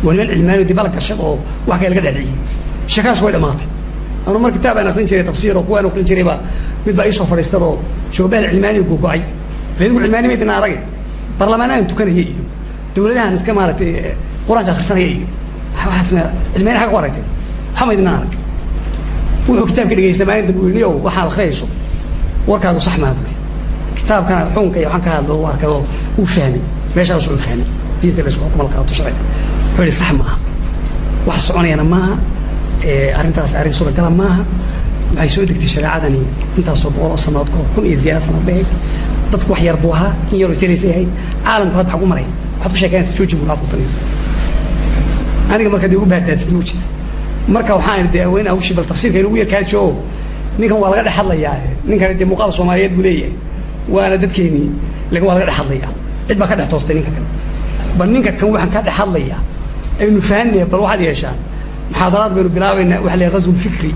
waa niman cilmaani dib ala gashad oo wax kale laga dhaadhiciyey sheekaas way dhamaatay anu mar kitaab aan akrin jiray tafsiir oo kuwaan akrin jiray baa mid baa iisoo fadhiistan oo shoobaha cilmaaniga gogo-ay ladigu cilmaani maydina arage barlamaanahan tukanaya iyo. Dawladahan iska maaragtay qur'aanka akrisanaya iyo waxaas ma cilmaani xagga ku aragtay waxa arag wuxuu kitaabka dhegeysta maalinta buu yidhi ow waxaad akhriyayso warkaagu sax maa buuri kitaabkana xukunka iyo waxaan ka hadlo u arkay oo uu fahmay meeshaas uu fahmay diinta la isku xukumal qaato sharciga. Wuxuu sax maaha. Wax soconayana maaha. Arrintaas arrin suuragala maaha. Waxay soo degtay shareecadani intaasoo boqol oo sanadood kahor kun iyo ziyaada sanad dadku wax yar buu ahaa in yaroo siraysay ahayd. Hadda xagu maray waxaad ku sheekeynaysa jooji buu halku taniyo aniga marka dee ugu baadaadsid ma jira marka waxaan waa in awshi bal tafsiirka inugu yar kaajo oo ninkan waa laga dhex hadlayaa. Ninkan dee muuqaal soomaaliyeed buu leeyahay waana dadkeenii laakiin waa laga dhex hadlayaa. Cid baa ka dhex toostay ninka kan bal ninka kan waxaan ka dhex hadlayaa. Aynu fahanaya bal waxaad yeeshaan muxaadaraad baynu bilaabaynaa waxa la ghazwul fikri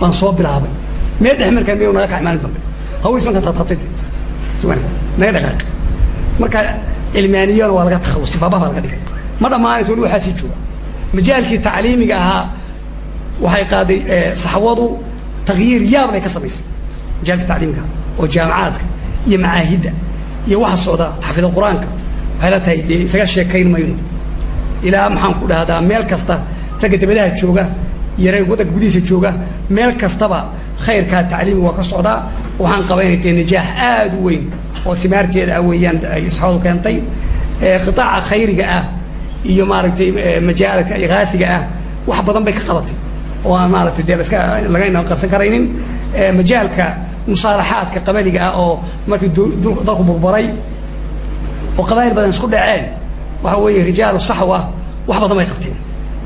baan soo bilaabay. Meel dhex markaa miyu naga kac maalin dambe? Haways markaa tatabtay naga dhaqaaq marka cilmaaniyona waa laga takhalusay baaba baa laga dhigay. Ma dhammaanayso wali waxaa sii jooga majaalkii tacliimiga ahaa waxay qaaday saxwadu takyiir yaab bay ka samaysay majaalka tacliimiga oo jaamacaadka iyo macaahidda iyo waxa socda taxfiida qur'aanka. Waxay la tahay dee isaga sheekayn mayno. Ilaa maxaan ku dhahdaa meel kasta ragga dabadaha jooga iyo ragga waddanka gudihiisa jooga meel kastaba khayrkaa tacliimi waa ka socdaa waxaan qaba inay tahay najaax aad u weyn oo simaarteeda ah weeyaan ay saxwadu keentay. Qitaaca khayriga ah iyo maaragtay majaalka igaasiga ah wax badan bay ka qabatay. Oo aan maaragtay dee laska lagayna qarsan karaynin majaalka musaalaxaadka qabaliga ah oo markii dalku burburay oo qabaa'il badan isku dhaceen. Waxa weeye rijaalu saxwa wax badan bay qabteen.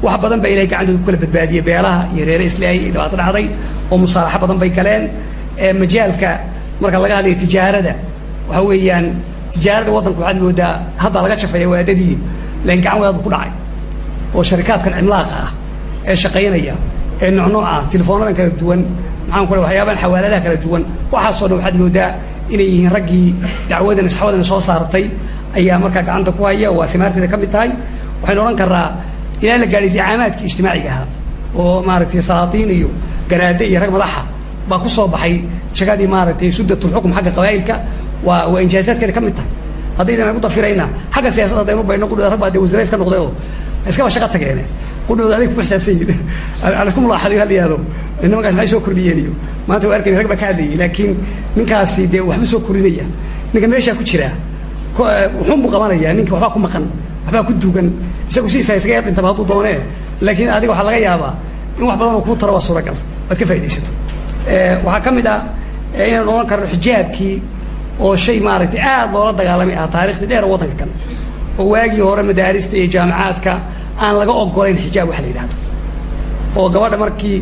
Wax badan baa ilahay gacantooda ku kala badbaadiyey beelaha iyo reere islaahi iyo dhibaato dhacday oo musaalaxo badan bay galeen. Majaalka marka laga hadlayo tijaarada waxa weeyaan tijaarada waddanka waxaad moodaa hadda laga jafaya waadadii laakiin gacan wadaad bu ku dhacay oo sharikaadkan cimlaaqa ah ee shaqaynaya ee nucnuuc ah telefoonadan kala duwan maxaan ku waxyaabahan xawaaladaha kala duwan. Waxaasoo dhan waxaad moodaa inay yihiin raggii dacwadan saxwadan soo saartay ayaa markaa gacanta ku haya waa imaarteeda ka mid tahay. Waxaynu odhan karnaa ilaa la gaadhay icaamaadkii ijtimaaciga ahaa oo maaragtay salaatiin iyo garaade iyo rag madaxa baa ku soo baxay shaqadii maaragtay sudatulxukm xagga qabaa'ilka waa waa injaazaadkeeda ka mid tahay haddaydan ku dafirayna xagga siyaasadda hadaynu bayno qudhooda rag baa wasiira iska noqday oo iskaba shaqa tageene qudhooda aday ku xisaabsan yihiin alasku mulaaxaday hal yihahdo nimankaas maxay soo kordhiyeen iyo? Maanta waa arkayna rag baa ka hadlayay laakiin ninkaasi dee waxba soo korinaya ninka meeshaa ku jiraa wuxuun buu qabanaya ninka waxbaa ku maqan waxbaa ku duugan. Isagu siisaa iskaga yar dhintaba hadduu doonee. Laakiin adiga waxaa laga yaabaa in wax badan oo kuu taro waa suuragal. Waad ka faa'idaysato waxaa ka mid ah inaynu odhan karno xijaabkii oo shay maaragtay aad loola dagaalamay ah taarikhtii dheer waddanka kan. Oo waagii hore madaarista iyo jaamacaadka aan laga ogolayn xijaab waxa la yidhahdo oo gabadha markii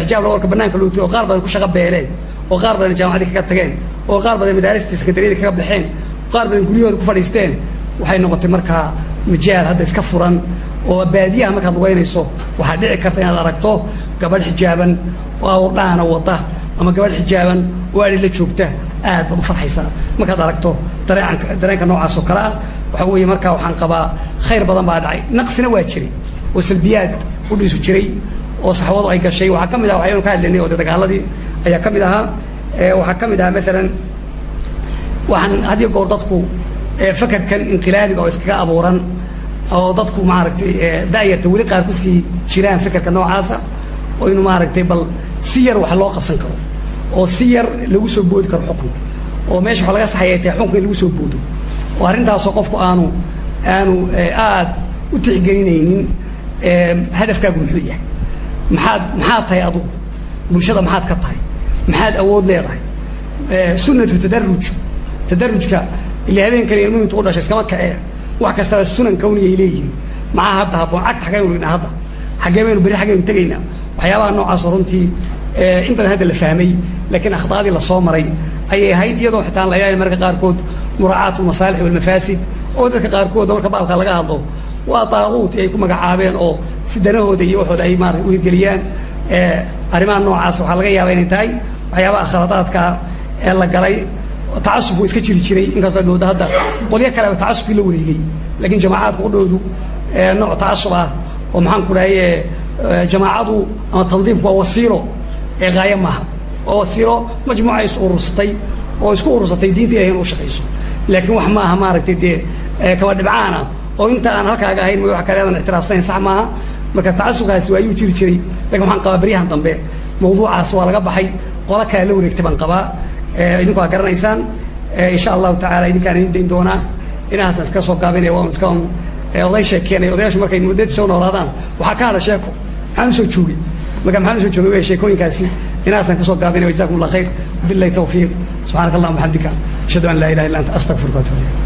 xijaab laga warka banaanka loo tiro oo qaar badan ku shaqa beeleen oo qaar badan jaamacadii kaga tageen oo qaar badan madaarista sekandariyada kaga baxeen qaar badan guryahooda ku fadhiisteen waxay noqotay markaa majaal hadda iska furan oo baadiyaha markaad lugaynayso waxaa dhici karta inaad aragto gabadh xijaaban oo awrdhaana wada ama gabadh xijaaban oo adhi la joogta aad baad u farxaysaa. Markaad aragto dareenka dareenka noocaas oo kale ah. Waxa weeye markaa waxaan qabaa khayr badan baa dhacay. Naqsina waa jiray oo salbiyaad u dhiisu jiray oo saxwadu ay gashay. Waxaa ka mid aha waxaynu ka hadlaynay oo dagaaladii ayaa ka mid ahaa. Waxaa ka mid ahaa maalan waxaan hadiyo goor dadku fakarkan inqilaabiga oo iskaga abuuran oo dadku maaragtay da'yarta weli qaar ku sii jiraan fikirka noocaasa oo inu maaragtay bal si yar wax loo qabsan karo oo si yar lagu soo boodi karo xukun oo meesha waxa laga saxaya tahay xukunka in lagu soo boodo. Oo arrintaasoo qofku aanu aanu aad u tixgelinaynin hadafkaagu muxuu yahay. Maxaad maxaad tahay adugu? Bulshada maxaad ka tahay? Maxaad awood leedahay? Sunatu tadaruj tadarujka ila habeenkani ilmuhu intuu u dhashay iskama kacee. Wax kastaba sunan kawniyay leeyihiin. Maxaa hadda habboon cagta xaggaynu dhignaa hadda xaggee baynu beri xaggaynu tegaynaa waxyaabaha noocaasoo runtii in badan hadda la fahmay laakiin akhdaadii la soo maray ayay ahayd iyadoo xitaan la yahay marka qaarkood muraacaat almasaalix walmafaasid oo dadka qaarkood marka baabka laga hadlo waa daaquuti ay ku magacaabeen oo si danahooda iyo waxooda ay maarata u hirgeliyaan. Arrimaha noocaas waxaa laga yaaba inay tahay waxyaabaha khaladaadka ee la galay tacasub waa iska jiri jiray inkastoo mooda hadda. Qolyo kale tacasubkii la wareegay laakiin jamaacadka udhoodu nooc tacasub ah oo maxaan ku dhahay jamaacadu ama tandiimku waa wasiilo ee gaayo maaha waa wasiilo majmuuca is urursatay oo isku urursatay diinta ilahay in u shaqayso. Laakiin wax maaha maaragtay dee kaba dhibcaana oo inta aan halkaaga ahayn may wax kale aadan ictiraafsanayn sax maaha. Marka tacasubkaasi waa ayuu jiri jiray laakiin waxaan qabaa beryahan dambe. Mawduucaas waa laga baxay qola kale la wareegtay baan qabaa. Idinku aa garanaysaan. Insha allahu tacaala idinkaan idin dayn doonaa inahaasaan iska soo gaabinaya waa iska oday sheekeenay odayaashu markay muddad soo noolaadaan waxaa ka hadha sheeko maxaan u soo joogay marka maxaan u soo joogay? Wey sheekooyinkaasi inahaasaan ka soo gaabinaya jazakum allah khayr. Billahi tawfiiq. Subxaanaka allahuma waxamdika ashhadu an laa ilaha illa anta astaqfiruka wa atubu ilayk